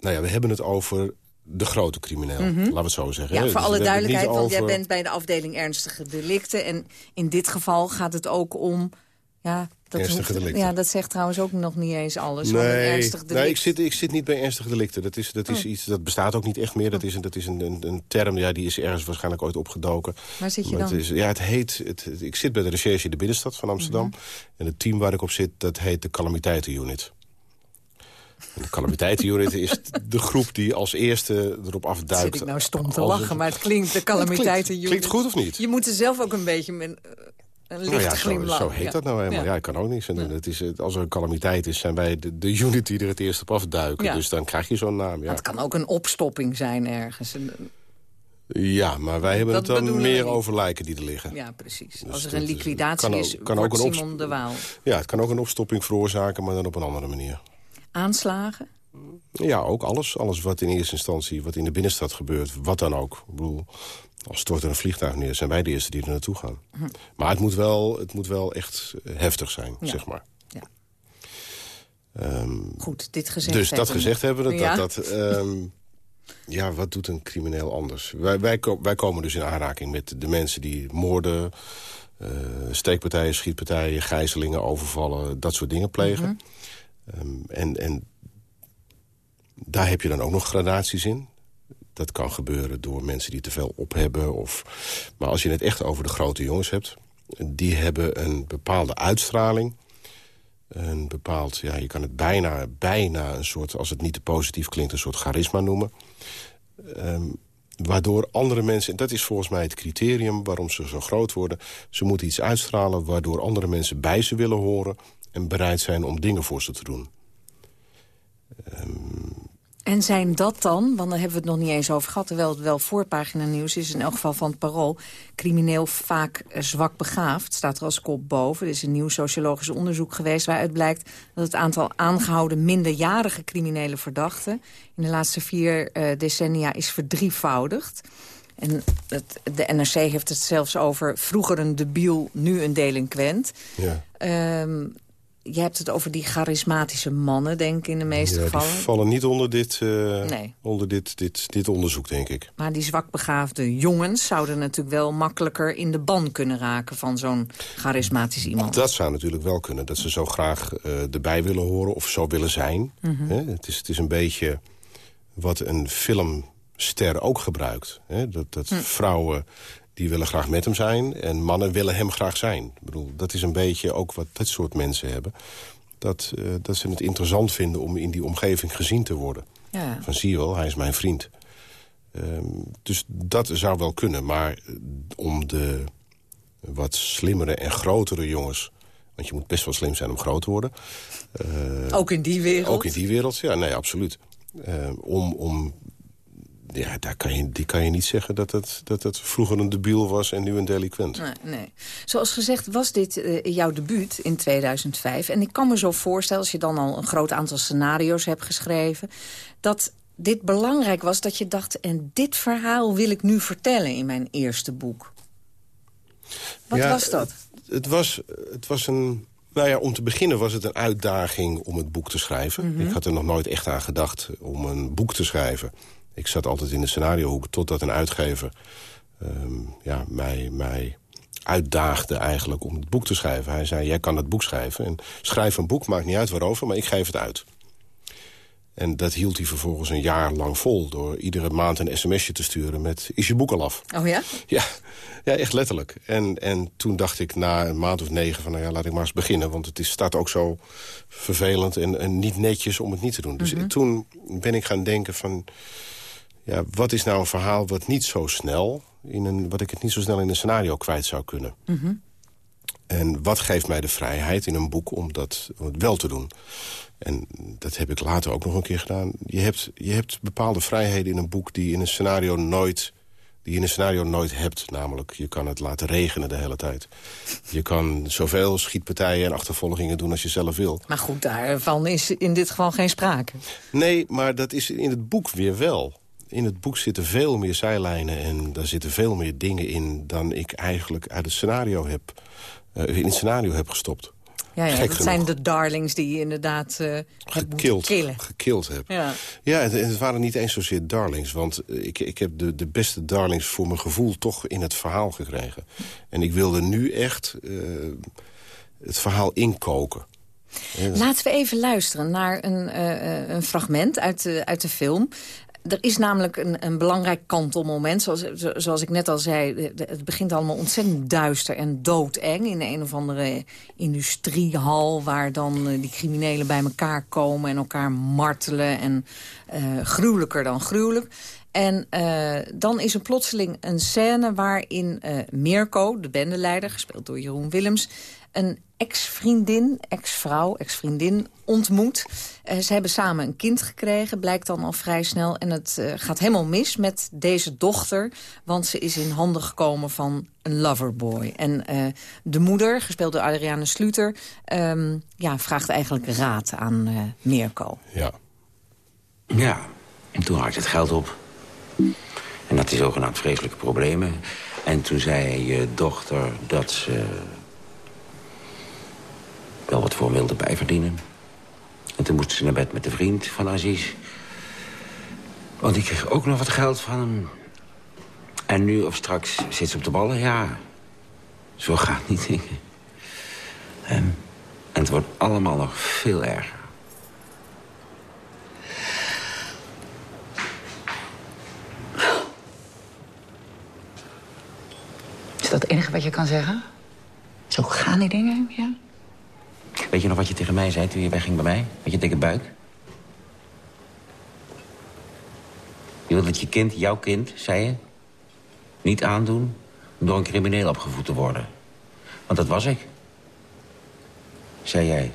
Speaker 13: Nou ja, we hebben het over de grote crimineel, mm -hmm. laten we het zo zeggen.
Speaker 12: Ja, voor
Speaker 13: dus
Speaker 12: alle duidelijkheid, want
Speaker 13: over...
Speaker 12: jij bent bij de afdeling ernstige delicten. En in dit geval gaat het ook om ja, Dat
Speaker 13: ernstige
Speaker 12: hoeft-
Speaker 13: delicten.
Speaker 12: Ja, dat zegt trouwens ook nog niet eens alles.
Speaker 13: Nee, nee ik, zit, ik zit niet bij ernstige delicten. Dat, is, dat, is
Speaker 12: Oh.
Speaker 13: iets, dat bestaat ook niet echt meer. Dat is, een, dat is een, een, een term, ja, die is ergens waarschijnlijk ooit opgedoken.
Speaker 12: Waar zit je dan?
Speaker 13: Het is, ja, het heet, het, het- ik zit bij de recherche in de binnenstad van Amsterdam.
Speaker 12: Mhm.
Speaker 13: En het team waar ik op zit, dat heet de Calamiteitenunit. En de Calamiteitenunit is de groep die als eerste erop afduikt.
Speaker 12: Zit ik nou stom te lachen, maar het klinkt de
Speaker 13: klinkt- klinkt goed of niet?
Speaker 12: Je moet er zelf ook een beetje met eh, een
Speaker 13: Nou ja, zo,
Speaker 12: glimlach.
Speaker 13: zo heet
Speaker 12: ja.
Speaker 13: dat nou helemaal. Ja, ik kan ook niks doen. Het is, als er een calamiteit is, zijn wij de, de unit die er het eerst op afduiken. Dus dan krijg je zo'n naam, ja.
Speaker 12: Het kan ook een opstopping zijn ergens.
Speaker 13: Ja, maar wij hebben
Speaker 12: Dat
Speaker 13: het dan meer over lijken die er liggen.
Speaker 12: Ja, precies.
Speaker 13: Dus
Speaker 12: Als er een liquidatie
Speaker 13: kan
Speaker 12: is,
Speaker 13: kan ook een
Speaker 12: Simon de Waal.
Speaker 13: Ja, het kan ook een opstopping veroorzaken, maar dan op een andere manier.
Speaker 12: Aanslagen?
Speaker 13: Ja, ook alles. Alles wat in eerste instantie, wat in de binnenstad gebeurt, wat dan ook. Ik bedoel, als stort er een vliegtuig neer, zijn wij de eerste die er naartoe gaan.
Speaker 12: Hm.
Speaker 13: Maar het moet wel, het moet wel echt heftig zijn,
Speaker 12: Ja.
Speaker 13: zeg maar.
Speaker 12: Ja.
Speaker 13: Ehm,
Speaker 12: Goed, dit gezegd
Speaker 13: dus dat gezegd hebben,
Speaker 12: Ja.
Speaker 13: dat, dat ehm, ja, wat doet een crimineel anders? Wij, wij, wij komen dus in aanraking met de mensen die moorden... eh, steekpartijen, schietpartijen, gijzelingen, overvallen... dat soort dingen plegen.
Speaker 12: Mhm.
Speaker 13: Ehm, en, en daar heb je dan ook nog gradaties in. Dat kan gebeuren door mensen die te veel op hebben. Of... Maar als je het echt over de grote jongens hebt... die hebben een bepaalde uitstraling. Een bepaald, ja, je kan het bijna, bijna een soort... als het niet te positief klinkt, een soort charisma noemen. Ehm, waardoor andere mensen... en dat is volgens mij het criterium waarom ze zo groot worden... ze moeten iets uitstralen waardoor andere mensen bij ze willen horen... en bereid zijn om dingen voor ze te doen.
Speaker 12: En zijn dat dan, want daar hebben we het nog niet eens over gehad... terwijl het wel voorpagina nieuws is, in elk geval van het Parool... crimineel vaak zwak begaafd, staat er als kop boven. Er is een nieuw sociologisch onderzoek geweest waaruit blijkt... dat het aantal aangehouden minderjarige criminele verdachten... in de laatste vier eh, decennia is verdrievoudigd. En het, de NRC heeft het zelfs over vroeger een debiel, nu een delinquent.
Speaker 13: Ja.
Speaker 12: Ehm, je hebt het over die charismatische mannen, denk ik, in de meeste
Speaker 13: Ja, die
Speaker 12: gevallen.
Speaker 13: vallen niet onder dit,
Speaker 12: Nee.
Speaker 13: onder dit, dit, dit onderzoek, denk ik.
Speaker 12: Maar die zwakbegaafde jongens zouden natuurlijk wel makkelijker in de ban kunnen raken van zo'n charismatisch iemand.
Speaker 13: Dat zou natuurlijk wel kunnen, dat ze zo graag eh, erbij willen horen of zo willen zijn.
Speaker 12: Mhm.
Speaker 13: Het, is, het is een beetje wat een filmster ook gebruikt. Dat, dat
Speaker 12: Hm.
Speaker 13: vrouwen die willen graag met hem zijn en mannen willen hem graag zijn. Ik bedoel, dat is een beetje ook wat dit soort mensen hebben. Dat, eh, dat ze het interessant vinden om in die omgeving gezien te worden.
Speaker 12: Ja.
Speaker 13: Van zie je wel, hij is mijn vriend. Ehm, dus dat zou wel kunnen. Maar eh, om de wat slimmere en grotere jongens... want je moet best wel slim zijn om groot te worden. eh,
Speaker 12: Ook in die wereld?
Speaker 13: Ook in die wereld, ja, nee, absoluut. Ehm, om, om, ja, daar kan je, die kan je niet zeggen dat het, dat het vroeger een debiel was en nu een delinquent.
Speaker 12: Nee, nee. Zoals gezegd was dit eh, jouw debuut in 2005. En ik kan me zo voorstellen, als je dan al een groot aantal scenario's hebt geschreven... dat dit belangrijk was dat je dacht... en dit verhaal wil ik nu vertellen in mijn eerste boek. Wat
Speaker 13: Ja,
Speaker 12: was dat?
Speaker 13: Het, het was, het was een... Nou ja, om te beginnen was het een uitdaging om het boek te schrijven.
Speaker 12: Mhm.
Speaker 13: Ik had er nog nooit echt aan gedacht om een boek te schrijven. Ik zat altijd in de scenariohoek totdat een uitgever ehm, ja, mij, mij uitdaagde eigenlijk om het boek te schrijven. Hij zei, jij kan het boek schrijven. En schrijf een boek, maakt niet uit waarover, maar ik geef het uit. En dat hield hij vervolgens een jaar lang vol... door iedere maand een sms'je te sturen met... is je boek al af?
Speaker 12: Oh ja?
Speaker 13: Ja, ja echt letterlijk. En, en toen dacht ik na een maand of negen van... nou ja, laat ik maar eens beginnen. Want het is, staat ook zo vervelend en, en niet netjes om het niet te doen. Dus
Speaker 12: Mhm.
Speaker 13: toen ben ik gaan denken van... ja, wat is nou een verhaal wat niet zo snel... In een, wat ik het niet zo snel in een scenario kwijt zou kunnen.
Speaker 12: Mhm.
Speaker 13: En wat geeft mij de vrijheid in een boek om dat om het wel te doen? En dat heb ik later ook nog een keer gedaan. Je hebt, je hebt bepaalde vrijheden in een boek die in een scenario nooit die je in een scenario nooit hebt. Namelijk, je kan het laten regenen de hele tijd. Je kan zoveel schietpartijen en achtervolgingen doen als je zelf wil.
Speaker 12: Maar goed, daarvan is in dit geval geen sprake.
Speaker 13: Nee, maar dat is in het boek weer wel. In het boek zitten veel meer zijlijnen en daar zitten veel meer dingen in... dan ik eigenlijk uit het scenario heb, eh, in het scenario heb gestopt.
Speaker 12: Ja, ja
Speaker 13: Gek
Speaker 12: dat
Speaker 13: genoeg.
Speaker 12: zijn de darlings die je inderdaad hebt moeten
Speaker 13: Gekild, gekild heb.
Speaker 12: Ja.
Speaker 13: Ja, het, het waren niet eens zozeer darlings. Want ik, ik heb de, de beste darlings voor mijn gevoel toch in het verhaal gekregen. En ik wilde nu echt... eh, het verhaal inkoken.
Speaker 12: Laten we even luisteren naar een, uh, een fragment uit de, uit de film. Er is namelijk een, een belangrijk kantelmoment. Zoals, zoals ik net al zei, het begint allemaal ontzettend duister en doodeng... in een of andere industriehal waar dan die criminelen bij elkaar komen... en elkaar martelen en uh, gruwelijker dan gruwelijk. En uh, dan is er plotseling een scène waarin Mirko, de bendeleider... gespeeld door Jeroen Willems, een ex-vriendin, ex-vrouw, ex-vriendin ontmoet. Uh, ze hebben samen een kind gekregen, blijkt dan al vrij snel. En het uh, gaat helemaal mis met deze dochter. Want ze is in handen gekomen van een loverboy. En uh, de moeder, gespeeld door Adriane Sluter... Um, ja, vraagt eigenlijk raad aan Mirko.
Speaker 13: Ja.
Speaker 18: Ja, en toen je het geld op. En had hij zogenaamd vreselijke problemen. En toen zei je dochter dat ze wel wat voor wilde bijverdienen. En toen moest ze naar bed met de vriend van Aziz. Want die kreeg ook nog wat geld van hem. En nu of straks zit ze op de ballen, ja. Zo gaat niet dingen. En, en het wordt allemaal nog veel erger.
Speaker 19: Is dat het enige wat je kan zeggen? Zo gaan die dingen, ja?
Speaker 18: Weet je nog wat je tegen mij zei toen je wegging bij mij? Met je dikke buik? Je wilt dat je kind, jouw kind, zei je... niet aandoen door een crimineel opgevoed te worden. Want dat was ik. Zei jij.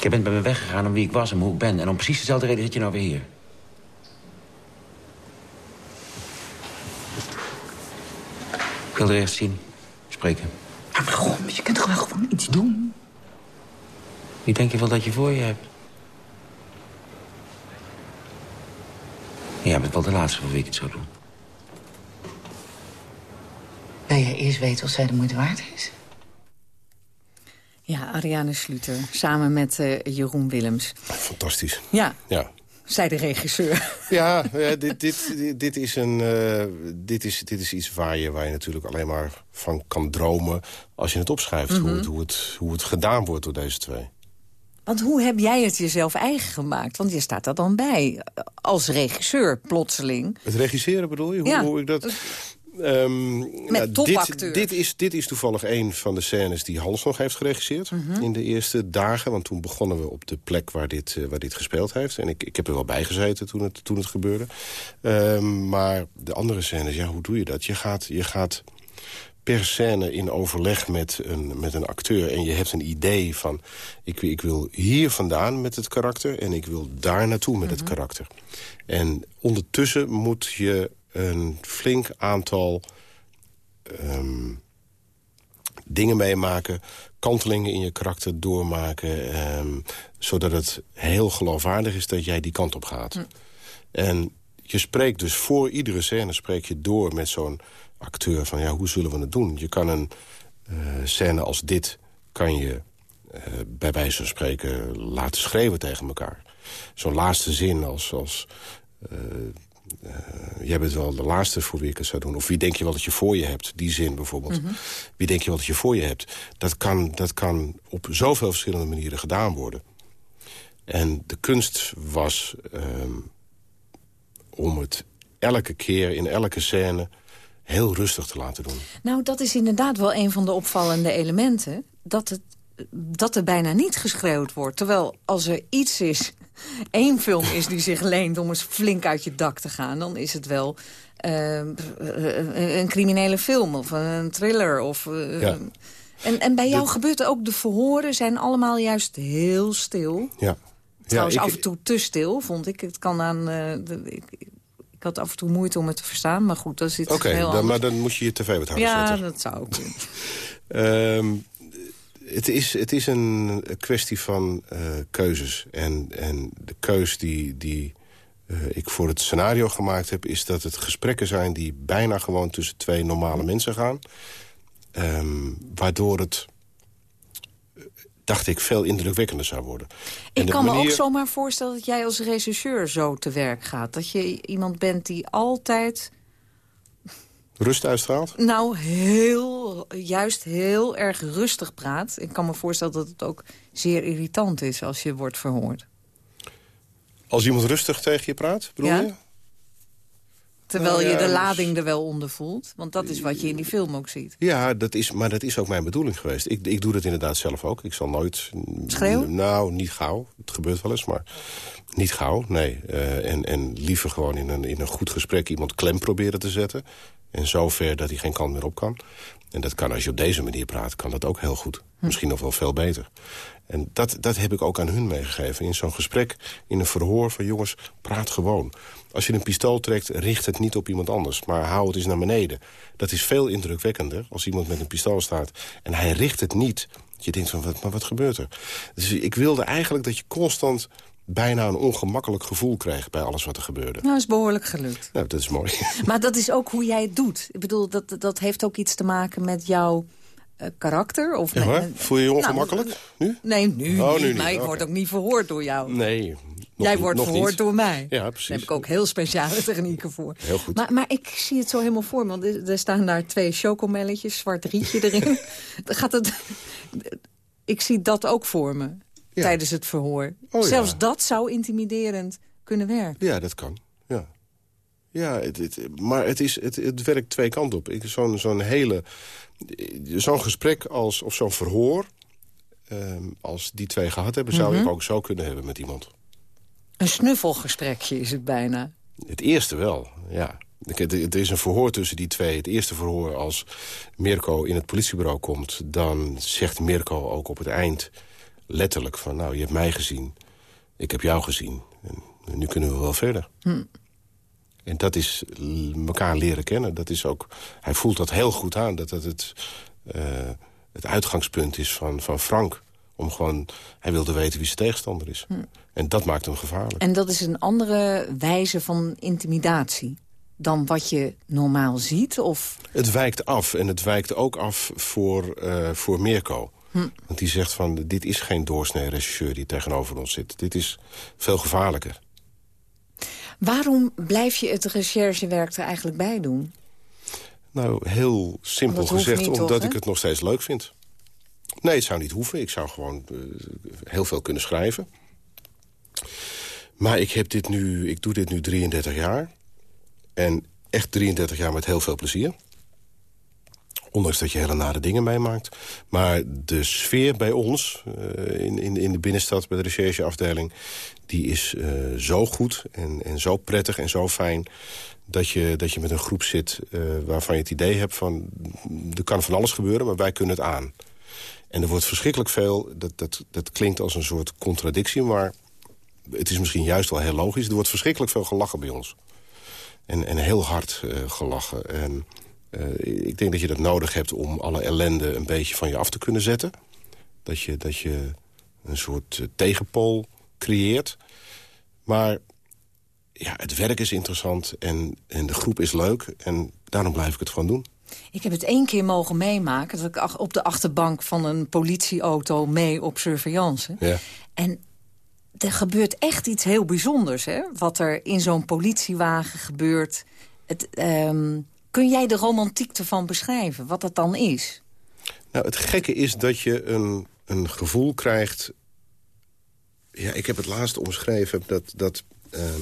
Speaker 18: Je bent bij me weggegaan om wie ik was en hoe ik ben. En om precies dezelfde reden zit je nou weer hier. Ik wil er eerst zien. Spreken.
Speaker 19: Maar waarom? Je kunt gewoon, gewoon iets doen.
Speaker 18: Wie denk je wel dat je voor je hebt? Jij bent wel de laatste voor wie ik het zou doen.
Speaker 19: Wil jij eerst weten of zij de moeite waard is?
Speaker 12: Ja, Ariane Sluter, samen met uh, Jeroen Willems.
Speaker 13: Fantastisch.
Speaker 12: Ja.
Speaker 13: Ja,
Speaker 12: zei de regisseur. [LAUGHS]
Speaker 13: Ja, ja dit, dit, dit, is een, uh, dit, is, dit is iets waar je, waar je natuurlijk alleen maar van kan dromen... als je het opschrijft, mm -hmm. hoe, het, hoe, het, hoe het gedaan wordt door deze twee.
Speaker 12: Want hoe heb jij het jezelf eigen gemaakt? Want je staat er dan bij, als regisseur plotseling.
Speaker 13: Het regisseren bedoel je? Hoe,
Speaker 12: ja.
Speaker 13: hoe ik dat... Um,
Speaker 12: Met
Speaker 13: nou, dit, dit, is, dit is toevallig een van de scènes die Hans nog heeft geregisseerd...
Speaker 12: Mhm.
Speaker 13: Mm -hmm. in de eerste dagen. Want toen begonnen we op de plek waar dit, uh, waar dit gespeeld heeft. En ik, ik heb er wel bij gezeten toen het, toen het gebeurde. Um, maar de andere scènes, ja, hoe doe je dat? Je gaat, je gaat per scène in overleg met een, met een acteur... en je hebt een idee van... Ik, ik wil hier vandaan met het karakter... en ik wil daar naartoe met mm -hmm. het karakter. En ondertussen moet je een flink aantal um, dingen meemaken... kantelingen in je karakter doormaken... Um, zodat het heel geloofwaardig is dat jij die kant op gaat.
Speaker 12: Hm.
Speaker 13: En je spreekt dus voor iedere scène spreek je door met zo'n acteur... van ja, hoe zullen we het doen? Je kan een uh, scène als dit... kan je uh, bij wijze van spreken laten schreeuwen tegen elkaar. Zo'n laatste zin als... als uh, uh, jij bent wel de laatste voor wie ik het zou doen. Of wie denk je wel dat je voor je hebt? Die zin bijvoorbeeld.
Speaker 12: Mhm.
Speaker 13: Mm -hmm. Wie denk je wel dat je voor je hebt? Dat kan, dat kan op zoveel verschillende manieren gedaan worden. En de kunst was um, om het elke keer in elke scène heel rustig te laten doen.
Speaker 12: Nou, dat is inderdaad wel een van de opvallende elementen. Dat, het, dat er bijna niet geschreeuwd wordt. Terwijl als er iets is [LAUGHS] één film is die zich leent om eens flink uit je dak te gaan... dan is het wel uh, een criminele film of een thriller. Of, uh,
Speaker 13: ja.
Speaker 12: en, en bij jou
Speaker 13: de...
Speaker 12: gebeurt ook de verhoren zijn allemaal juist heel stil.
Speaker 13: Ja.
Speaker 12: Trouwens,
Speaker 13: ja, ik...
Speaker 12: af en toe te stil, vond ik. Het kan aan... Uh, de, ik, ik had af en toe moeite om het te verstaan, maar goed, dat zit
Speaker 13: Oké,
Speaker 12: okay, heel
Speaker 13: maar dan moet je je tv wat harder
Speaker 12: ja,
Speaker 13: zetten.
Speaker 12: Ja, dat zou ook
Speaker 13: um, [LAUGHS] het, is, het is een kwestie van uh, keuzes. En, en de keus die, die uh, ik voor het scenario gemaakt heb... is dat het gesprekken zijn die bijna gewoon tussen twee normale mensen gaan. Um, waardoor het, dacht ik, veel indrukwekkender zou worden.
Speaker 12: Ik kan manier... me ook zomaar voorstellen dat jij als regisseur zo te werk gaat. Dat je iemand bent die altijd
Speaker 13: Rust uitstraalt?
Speaker 12: Nou, heel, juist heel erg rustig praat. Ik kan me voorstellen dat het ook zeer irritant is als je wordt verhoord.
Speaker 13: Als iemand rustig tegen je praat, bedoel
Speaker 12: Ja?
Speaker 13: je?
Speaker 12: Terwijl
Speaker 13: Nou
Speaker 12: je de
Speaker 13: dus-
Speaker 12: lading er wel onder voelt. Want dat is wat je in die film ook ziet.
Speaker 13: Ja, dat is, maar dat is ook mijn bedoeling geweest. Ik, ik doe dat inderdaad zelf ook. Ik zal nooit...
Speaker 12: Schreeuwen?
Speaker 13: Nou, niet gauw. Het gebeurt wel eens, maar niet gauw, nee. Eh, en, en liever gewoon in een, in een goed gesprek iemand klem proberen te zetten. En zover dat hij geen kant meer op kan. En dat kan als je op deze manier praat, kan dat ook heel goed. Misschien nog wel veel beter. En dat, dat heb ik ook aan hun meegegeven. In zo'n gesprek, in een verhoor van jongens, praat gewoon. Als je een pistool trekt, richt het niet op iemand anders. Maar hou het eens naar beneden. Dat is veel indrukwekkender als iemand met een pistool staat. En hij richt het niet. Je denkt van, wat, maar wat gebeurt er? Dus ik wilde eigenlijk dat je constant bijna een ongemakkelijk gevoel kreeg... bij alles wat er gebeurde.
Speaker 12: Nou, is behoorlijk gelukt.
Speaker 13: Nou, dat is mooi. [LAUGHS]
Speaker 12: Maar dat is ook hoe jij het doet. Ik bedoel, dat, dat heeft ook iets te maken met jouw eh, karakter. Of
Speaker 13: Ja,
Speaker 12: eh,
Speaker 13: Voel je je
Speaker 12: nou,
Speaker 13: ongemakkelijk? nu?
Speaker 12: Nee, nu,
Speaker 13: Oh,
Speaker 12: niet,
Speaker 13: nu niet.
Speaker 12: Maar ik word ook niet verhoord door jou.
Speaker 13: Nee. nog
Speaker 12: Jij wordt verhoord
Speaker 13: niet.
Speaker 12: door mij.
Speaker 13: Ja, precies.
Speaker 12: Daar heb ik ook heel speciale [LAUGHS] technieken voor.
Speaker 13: Heel goed.
Speaker 12: Maar, maar ik zie het zo helemaal voor me. Want er, staan daar twee chocomelletjes, zwart rietje erin. [LAUGHS] Dan gaat het, ik zie dat ook voor me tijdens het verhoor.
Speaker 13: Oh, ja.
Speaker 12: Zelfs dat zou intimiderend kunnen werken.
Speaker 13: Ja, dat kan. Ja, ja het, het- maar het, is, het, het werkt twee kanten op. Ik- Zo'n zo'n hele... Zo'n gesprek als, of zo'n verhoor... ehm, als die twee gehad hebben, zou
Speaker 12: Mhm.
Speaker 13: ik ook zo kunnen hebben met iemand.
Speaker 12: Een snuffelgesprekje is het bijna.
Speaker 13: Het eerste wel, ja. Het is een verhoor tussen die twee. Het eerste verhoor als Mirko in het politiebureau komt... dan zegt Mirko ook op het eind letterlijk van... nou, je hebt mij gezien, ik heb jou gezien. En nu kunnen we wel verder.
Speaker 12: Hm.
Speaker 13: En dat is elkaar leren kennen. Dat is ook, hij voelt dat heel goed aan. Dat dat het, eh, het uitgangspunt is van, van Frank. Om gewoon, hij wilde weten wie zijn tegenstander is.
Speaker 12: Hm.
Speaker 13: En dat maakt hem gevaarlijk.
Speaker 12: En dat is een andere wijze van intimidatie dan wat je normaal ziet? Of...
Speaker 13: Het wijkt af. En het wijkt ook af voor, eh, voor Mirko.
Speaker 12: Hm.
Speaker 13: Want die zegt van, dit is geen doorsnee regisseur die tegenover ons zit. Dit is veel gevaarlijker.
Speaker 12: Waarom blijf je het recherchewerk er eigenlijk bij doen?
Speaker 13: Nou, heel simpel gezegd,
Speaker 12: niet,
Speaker 13: omdat ik het nog steeds leuk vind. Nee, het zou niet hoeven. Ik zou gewoon eh, heel veel kunnen schrijven. Maar ik, heb dit nu, ik doe dit nu 33 jaar. En echt 33 jaar met heel veel plezier. Ondanks dat je hele nare dingen meemaakt. Maar de sfeer bij ons, eh, in, in, in de binnenstad... bij de rechercheafdeling, die is eh, zo goed en, en zo prettig en zo fijn... Dat je, dat je met een groep zit eh, waarvan je het idee hebt van... er kan van alles gebeuren, maar wij kunnen het aan. En er wordt verschrikkelijk veel... Dat, dat, dat klinkt als een soort contradictie, maar het is misschien juist wel heel logisch. Er wordt verschrikkelijk veel gelachen bij ons. En, en heel hard gelachen. En eh, ik denk dat je dat nodig hebt om alle ellende een beetje van je af te kunnen zetten. Dat je, dat je een soort eh, tegenpool creëert. Maar ja, het werk is interessant en, en de groep is leuk. En daarom blijf ik het gewoon doen.
Speaker 12: Ik heb het één keer mogen meemaken... dat ik op de achterbank van een politieauto mee op surveillance.
Speaker 13: Ja.
Speaker 12: En er gebeurt echt iets heel bijzonders, hè? Wat er in zo'n politiewagen gebeurt. Het, ehm, kun jij de romantiek ervan beschrijven, wat dat dan is?
Speaker 13: Nou, het gekke is dat je een, een gevoel krijgt... Ja, ik heb het laatst omschreven dat... dat ehm,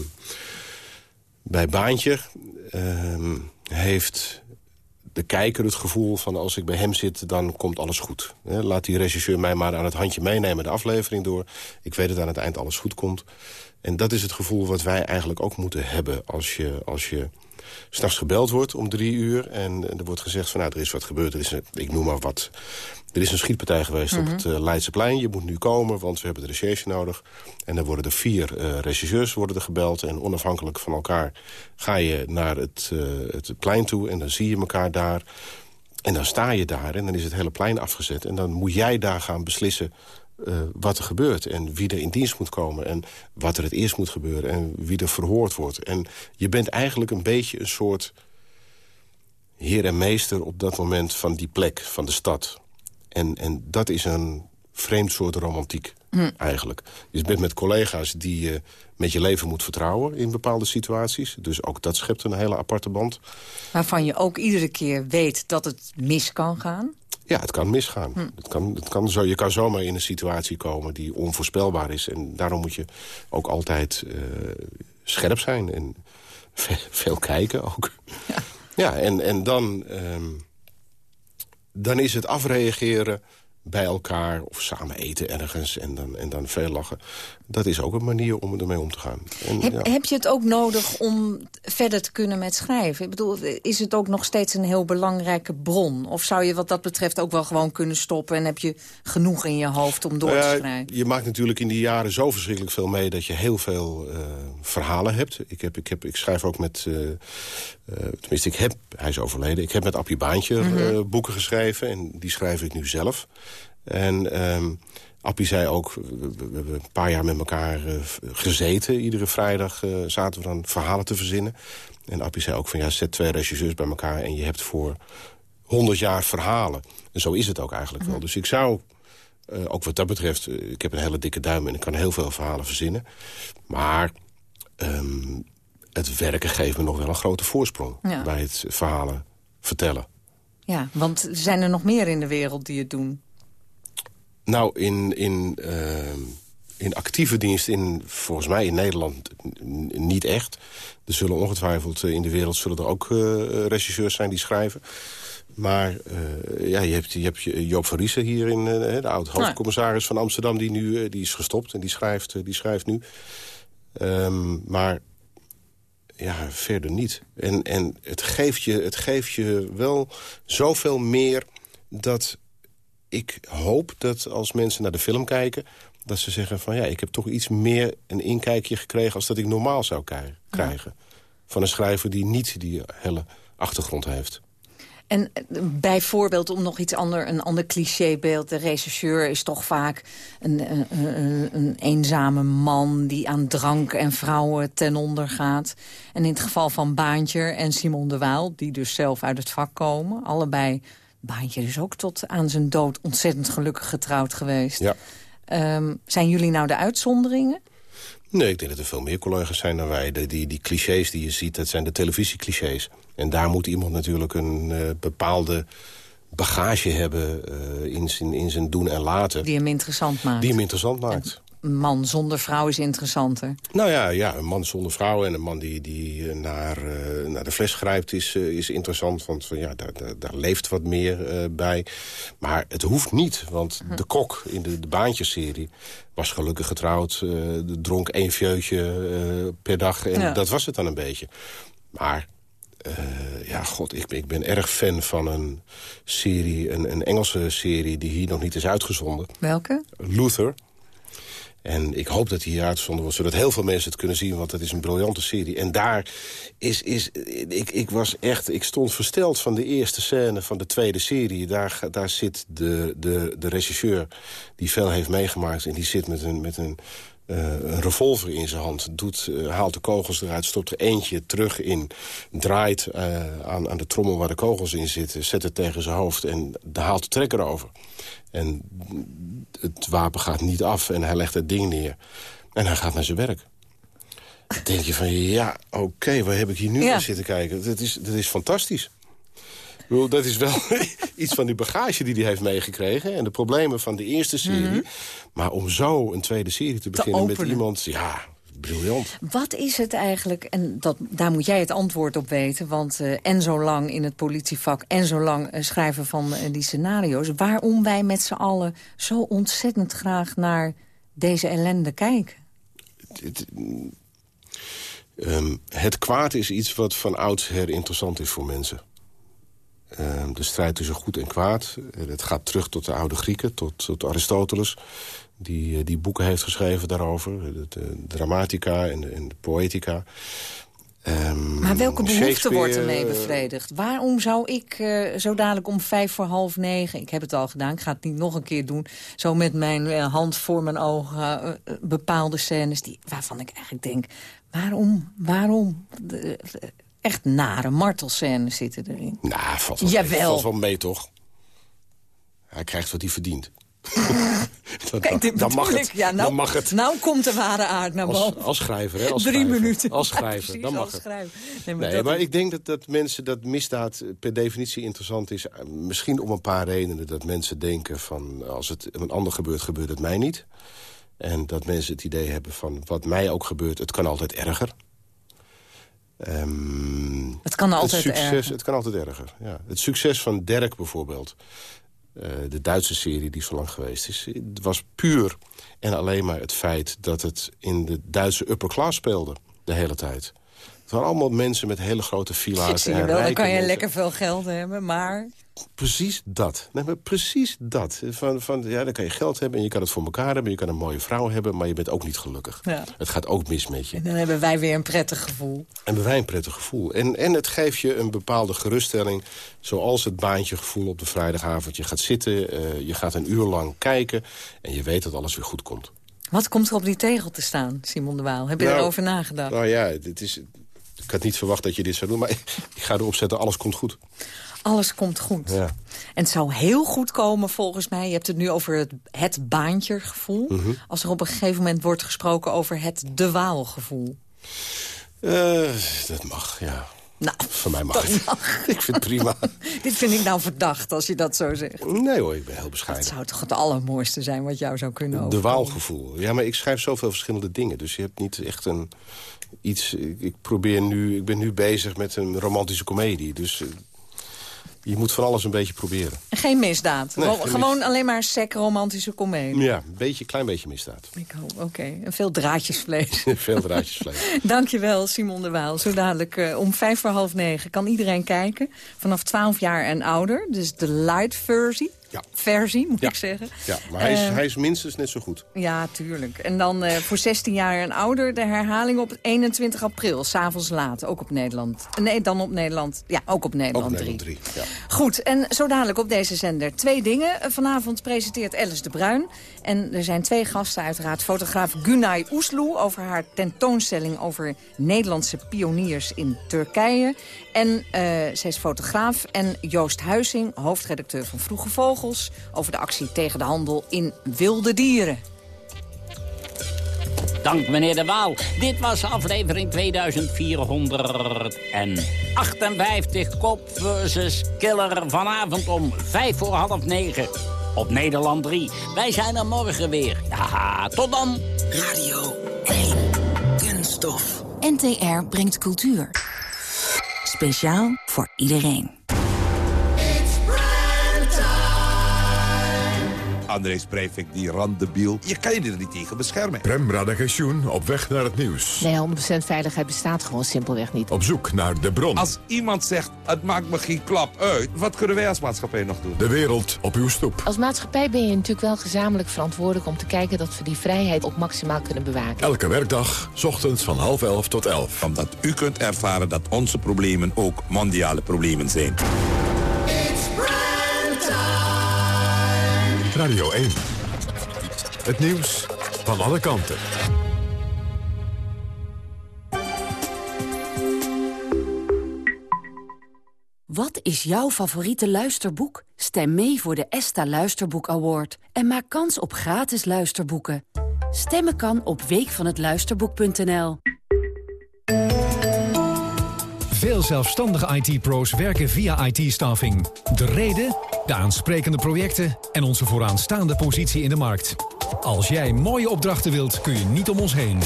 Speaker 13: bij Baantje ehm, heeft de kijker het gevoel van... als ik bij hem zit, dan komt alles goed. Laat die regisseur mij maar aan het handje meenemen de aflevering door. Ik weet dat aan het eind alles goed komt. En dat is het gevoel wat wij eigenlijk ook moeten hebben... als je, als je s'nachts gebeld wordt om drie uur... en er wordt gezegd van nou, er is wat gebeurd. Er is een, ik noem maar wat. Er is een schietpartij geweest op
Speaker 20: Mhm.
Speaker 13: het uh, Leidseplein. Je moet nu komen, want we hebben de recherche nodig. En dan worden er vier uh, regisseurs worden er gebeld. En onafhankelijk van elkaar ga je naar het, uh, het plein toe... en dan zie je elkaar daar. En dan sta je daar en dan is het hele plein afgezet. En dan moet jij daar gaan beslissen uh, wat er gebeurt. En wie er in dienst moet komen. En wat er het eerst moet gebeuren. En wie er verhoord wordt. En je bent eigenlijk een beetje een soort heer en meester op dat moment van die plek, van de stad. En, en dat is een vreemd soort romantiek,
Speaker 12: Hm.
Speaker 13: eigenlijk. Je bent met collega's die je met je leven moet vertrouwen in bepaalde situaties. Dus ook dat schept een hele aparte band.
Speaker 12: Waarvan je ook iedere keer weet dat het mis kan gaan.
Speaker 13: Ja, het kan misgaan.
Speaker 12: Hm.
Speaker 13: Het kan, het kan zo, je kan zomaar in een situatie komen die onvoorspelbaar is. En daarom moet je ook altijd eh, scherp zijn en [LAUGHS] ve- veel kijken ook. Ja, en, en dan, ehm, dan is het afreageren bij elkaar of samen eten ergens en dan, en dan veel lachen. Dat is ook een manier om ermee om te gaan. En,
Speaker 12: Heb,
Speaker 13: ja.
Speaker 12: heb je het ook nodig om verder te kunnen met schrijven? Ik bedoel, is het ook nog steeds een heel belangrijke bron? Of zou je wat dat betreft ook wel gewoon kunnen stoppen... en heb je genoeg in je hoofd om door te
Speaker 13: Nou ja,
Speaker 12: schrijven?
Speaker 13: Je maakt natuurlijk in die jaren zo verschrikkelijk veel mee... dat je heel veel eh, verhalen hebt. Ik, heb, ik, heb, ik schrijf ook met... eh, eh, tenminste, ik heb, hij is overleden... ik heb met Appie Baantje
Speaker 20: Mhm.
Speaker 13: boeken geschreven. En die schrijf ik nu zelf. En ehm Appie zei ook... We, hebben een paar jaar met elkaar eh, gezeten. Iedere vrijdag eh, zaten we dan verhalen te verzinnen. En Appie zei ook van... ja, zet twee regisseurs bij elkaar... en je hebt voor 100 jaar verhalen. En zo is het ook eigenlijk wel. Dus ik zou... Eh, ook wat dat betreft, ik heb een hele dikke duim en ik kan heel veel verhalen verzinnen. Maar ehm, het werken geeft me nog wel een grote voorsprong
Speaker 12: Ja.
Speaker 13: bij het verhalen vertellen.
Speaker 12: Ja, want zijn er nog meer in de wereld die het doen?
Speaker 13: Nou, in, in, ehm, in actieve dienst, in, volgens mij in Nederland niet echt. Er zullen ongetwijfeld eh, in de wereld zullen er ook eh, regisseurs zijn die schrijven. Maar eh, ja, je hebt, je hebt Joop van Riesen hier, in, de oud-hoofdcommissaris van Amsterdam... die nu die is gestopt en die schrijft, die schrijft nu. Ehm, maar ja, verder niet. En, en het, geeft je, het geeft je wel zoveel meer dat ik hoop dat als mensen naar de film kijken... dat ze zeggen van ja, ik heb toch iets meer een inkijkje gekregen... als dat ik normaal zou kri- krijgen. Van een schrijver die niet die hele achtergrond heeft.
Speaker 12: En eh, bijvoorbeeld, om nog iets ander, een ander clichébeeld... de rechercheur is toch vaak een, een, een, een eenzame man... die aan drank en vrouwen ten onder gaat. En in het geval van Baantje en Simon de Waal... die dus zelf uit het vak komen, allebei... Baantje is ook tot aan zijn dood ontzettend gelukkig getrouwd geweest.
Speaker 13: Ja.
Speaker 12: Ehm, zijn jullie nou de uitzonderingen?
Speaker 13: Nee, ik denk dat er veel meer collega's zijn dan wij. De, die, die clichés die je ziet, dat zijn de televisieclichés. En daar moet iemand natuurlijk een eh, bepaalde bagage hebben... eh, in, zijn, in zijn doen en laten.
Speaker 12: Die hem interessant maakt.
Speaker 13: Die hem interessant maakt.
Speaker 12: Een man zonder vrouw is interessanter.
Speaker 13: Nou ja, ja, een man zonder vrouw en een man die, die eh, naar, eh, naar de fles grijpt is, eh, is interessant. Want ja, daar, daar, daar leeft wat meer bij. Maar het hoeft niet, want
Speaker 12: Hm.
Speaker 13: de kok in de, de baantjeserie was gelukkig getrouwd. dronk één fieutje eh, per dag en
Speaker 12: Ja.
Speaker 13: dat was het dan een beetje. Maar ja, god, ik, ben- ik ben erg fan van een serie, een, een Engelse serie... die hier nog niet is uitgezonden.
Speaker 12: Welke?
Speaker 13: Luther. En ik hoop dat hij hier uitgezonden wordt, zodat heel veel mensen het kunnen zien. Want het is een briljante serie. En daar is... is ik, ik was echt... Ik stond versteld van de eerste scène van de tweede serie. Daar, daar zit de, de, de regisseur die veel heeft meegemaakt. En die zit met een... Met een een revolver in zijn hand, doet, eh, haalt de kogels eruit... stopt er eentje terug in, draait eh, aan, aan de trommel waar de kogels in zitten... zet het tegen zijn hoofd en haalt de trekker over. En het wapen gaat niet af en hij legt het ding neer. En hij gaat naar zijn werk. Dan denk je van, ja, oké, waar heb ik hier nu
Speaker 12: Ja.
Speaker 13: naar zitten kijken? Dat is, dat is fantastisch. Bedoel, dat is wel [LAUGHS] iets van die bagage die hij heeft meegekregen... en de problemen van de eerste serie.
Speaker 12: Mhm.
Speaker 13: Maar om zo een tweede serie te beginnen met iemand... ja, briljant.
Speaker 12: Wat is het eigenlijk, en dat, daar moet jij het antwoord op weten... want eh, en zo lang in het politievak en zo lang eh, schrijven van eh, die scenario's... waarom wij met z'n allen zo ontzettend graag naar deze ellende kijken?
Speaker 13: Het, ehm, het kwaad is iets wat van oudsher interessant is voor mensen. Ehm, de strijd tussen goed en kwaad. eh, Het gaat terug tot de oude Grieken, tot, tot Aristoteles... Die, eh, die boeken heeft geschreven daarover. De, de dramatica en de, en de. Ehm,
Speaker 12: Maar welke behoefte wordt ermee
Speaker 13: eh,
Speaker 12: bevredigd? Waarom zou ik eh, zo dadelijk om vijf voor half negen... ik heb het al gedaan, ik ga het niet nog een keer doen... zo met mijn eh, hand voor mijn ogen eh, eh, bepaalde scènes... Die, waarvan ik eigenlijk denk, waarom, waarom... De- echt nare martelscènes zitten erin.
Speaker 13: Nou, valt wel,
Speaker 12: Jawel.
Speaker 13: valt wel mee, toch? Hij krijgt wat hij verdient. [LAUGHS]
Speaker 12: Kijk, dit
Speaker 13: dan mag het.
Speaker 12: Ja, nou,
Speaker 13: dan mag het.
Speaker 12: Nou komt de ware aard naar boven.
Speaker 13: als schrijver, hè? Als
Speaker 12: Drie
Speaker 13: schrijver.
Speaker 12: minuten.
Speaker 13: Als [LAUGHS] schrijver, dan mag het.
Speaker 12: Nee, maar
Speaker 13: Nee,
Speaker 12: dat
Speaker 13: maar
Speaker 12: is-
Speaker 13: ik denk dat, dat mensen dat misdaad per definitie interessant is. eh, Misschien om een paar redenen. Dat mensen denken van als het een ander gebeurt, gebeurt het mij niet. En dat mensen het idee hebben van wat mij ook gebeurt, het kan altijd erger. Ehm,
Speaker 12: Het kan altijd
Speaker 13: succes,
Speaker 12: erger.
Speaker 13: Het kan altijd erger, ja. Het succes van Dirk bijvoorbeeld, eh, de Duitse serie die zo lang geweest is... het was puur en alleen maar het feit dat het in de Duitse upper class speelde. De hele tijd. Het waren allemaal mensen met hele grote villa's.
Speaker 12: Zie je
Speaker 13: en
Speaker 12: wel, dan kan je
Speaker 13: mensen.
Speaker 12: lekker veel geld hebben, maar...
Speaker 13: Precies dat. Nee, maar precies dat. Van, van, ja, dan kan je geld hebben en je kan het voor elkaar hebben. Je kan een mooie vrouw hebben, maar je bent ook niet gelukkig.
Speaker 12: Ja.
Speaker 13: Het gaat ook mis met je.
Speaker 12: En dan hebben wij weer een prettig gevoel.
Speaker 13: En hebben wij een prettig gevoel. En, en het geeft je een bepaalde geruststelling. Zoals het baantje gevoel op de vrijdagavond. Je gaat zitten, eh, je gaat een uur lang kijken... en je weet dat alles weer goed komt.
Speaker 12: Wat komt er op die tegel te staan, Simon de Waal? Heb je
Speaker 13: Nou,
Speaker 12: erover nagedacht?
Speaker 13: Nou ja, dit is, ik had niet verwacht dat je dit zou doen... maar [LAUGHS] ik ga erop zetten, alles komt goed.
Speaker 12: Alles komt goed.
Speaker 13: Ja.
Speaker 12: En het zou heel goed komen volgens mij. Je hebt het nu over het, het baantje-gevoel.
Speaker 13: Mhm.
Speaker 12: Als er op een gegeven moment wordt gesproken over het de Waal-gevoel.
Speaker 13: Eh, dat mag, ja.
Speaker 12: Nou,
Speaker 13: Voor mij mag het. [LAUGHS] Ik vind het prima. [LAUGHS]
Speaker 12: Dit vind ik nou verdacht als je dat zo zegt.
Speaker 13: Nee hoor, ik ben heel
Speaker 12: Het
Speaker 13: bescheiden.
Speaker 12: zou toch het allermooiste zijn wat jou zou kunnen
Speaker 13: De
Speaker 12: overkomen.
Speaker 13: waalgevoel. Ja, maar ik schrijf zoveel verschillende dingen. Dus je hebt niet echt een iets... Ik, ik probeer nu... Ik ben nu bezig met een romantische komedie. Dus eh, je moet van alles een beetje proberen.
Speaker 12: Geen misdaad.
Speaker 13: Nee,
Speaker 12: Gewoon-
Speaker 13: geen
Speaker 12: Gewoon alleen maar sec romantische komedie.
Speaker 13: Ja, een beetje, klein beetje misdaad.
Speaker 12: Ik hoop, oké. En veel draadjesvlees. [LAUGHS]
Speaker 13: Veel draadjes vlees. [LAUGHS]
Speaker 12: Dankjewel, Simon de Waal. Zo dadelijk eh, om vijf voor half negen kan iedereen kijken. Vanaf 12 jaar en ouder. Dus de light versie.
Speaker 13: Ja.
Speaker 12: Versie, moet
Speaker 13: Ja.
Speaker 12: ik zeggen.
Speaker 13: Ja, maar hij is,
Speaker 12: Eh,
Speaker 13: hij is minstens net zo goed.
Speaker 12: Ja, tuurlijk. En dan eh, voor 16 jaar en ouder de herhaling op 21 april. S'avonds laat, ook op Nederland. Nee, dan op Nederland. Ja, ook op Nederland
Speaker 13: Ook
Speaker 12: 3.
Speaker 13: Nederland 3. Ja.
Speaker 12: Goed, en zo dadelijk op deze zender twee dingen. Eh, Vanavond presenteert Alice de Bruin. En er zijn twee gasten uiteraard. Fotograaf Gunay Oesloe over haar tentoonstelling... over Nederlandse pioniers in Turkije. En eh, zij is fotograaf. En Joost Huizing, hoofdredacteur van Vroege Vogels... over de actie tegen de handel in wilde dieren.
Speaker 11: Dank meneer De Waal. Dit was aflevering 2458. Kop versus Killer vanavond om vijf voor half negen. Op Nederland 3. Wij zijn er morgen weer. Ja, tot dan.
Speaker 17: Radio 1. Kunststof.
Speaker 9: NTR brengt cultuur.
Speaker 17: Speciaal voor iedereen.
Speaker 20: André Breivik, die randebiel. Je kan je er niet tegen beschermen.
Speaker 7: Prem Radagensjoen op weg naar het nieuws.
Speaker 21: Nee, 100% veiligheid bestaat gewoon simpelweg niet.
Speaker 7: Op zoek naar de bron.
Speaker 20: Als iemand zegt, het maakt me geen klap uit... wat kunnen wij als maatschappij nog doen?
Speaker 7: De wereld op uw stoep.
Speaker 21: Als maatschappij ben je natuurlijk wel gezamenlijk verantwoordelijk... om te kijken dat we die vrijheid ook maximaal kunnen bewaken.
Speaker 7: Elke werkdag, 's ochtends van half elf tot elf.
Speaker 20: Omdat u kunt ervaren dat onze problemen ook mondiale problemen zijn.
Speaker 7: Radio 1. Het nieuws van alle kanten.
Speaker 9: Wat is jouw favoriete luisterboek? Stem mee voor de ESTA Luisterboek Award en maak kans op gratis luisterboeken. Stemmen kan op weekvanhetluisterboek.nl.
Speaker 22: Veel zelfstandige IT-pro's werken via IT-staffing. De reden, de aansprekende projecten en onze vooraanstaande positie in de markt. Als jij mooie opdrachten wilt, kun je niet om ons heen.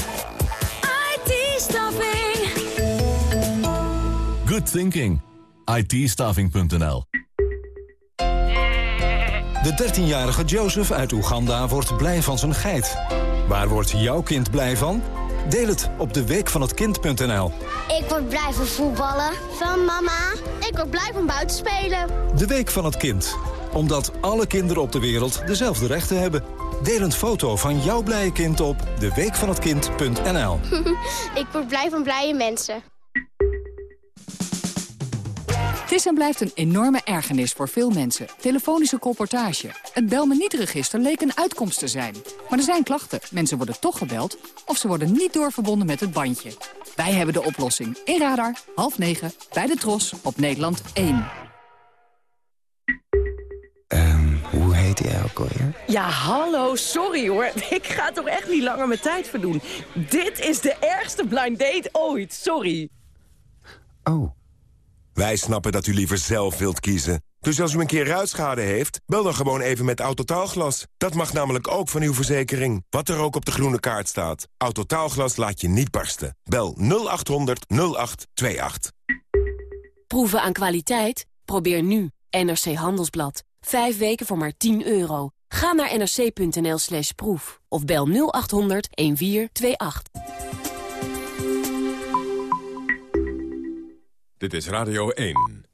Speaker 4: IT-staffing.
Speaker 23: Good thinking. itstaffing.nl
Speaker 24: De 13-jarige Joseph uit Oeganda wordt blij van zijn geit. Waar wordt jouw kind blij van? Deel het op de week van het kind.nl.
Speaker 25: Ik word blij van voetballen. Van mama. Ik word blij van buiten spelen.
Speaker 24: De week van het kind. Omdat alle kinderen op de wereld dezelfde rechten hebben. Deel een foto van jouw blije kind op deweekvanhetkind.nl. [LAUGHS]
Speaker 25: ik word blij van blije mensen.
Speaker 26: Is en blijft een enorme ergernis voor veel mensen. Telefonische colportage. Het bel me niet register leek een uitkomst te zijn. Maar er zijn klachten. Mensen worden toch gebeld of ze worden niet doorverbonden met het bandje. Wij hebben de oplossing. In Radar, half negen, bij de Tros, op Nederland 1.
Speaker 27: Ehm, hoe heet hij ook
Speaker 28: Cor.
Speaker 29: Ja, hallo, sorry hoor. [LAUGHS] Ik ga toch echt niet langer mijn tijd verdoen. Dit is de ergste blind date ooit, sorry.
Speaker 28: Oh.
Speaker 30: Wij snappen dat u liever zelf wilt kiezen. Dus als u een keer ruitschade heeft, bel dan gewoon even met Autotaalglas. Dat mag namelijk ook van uw verzekering. Wat er ook op de groene kaart staat. Autotaalglas laat je niet barsten. Bel 0800 0828.
Speaker 31: Proeven aan kwaliteit? Probeer nu NRC Handelsblad. Vijf weken voor maar 10 euro. Ga naar nrc.nl slash proef. Of bel 0800 1428.
Speaker 32: Dit is Radio 1.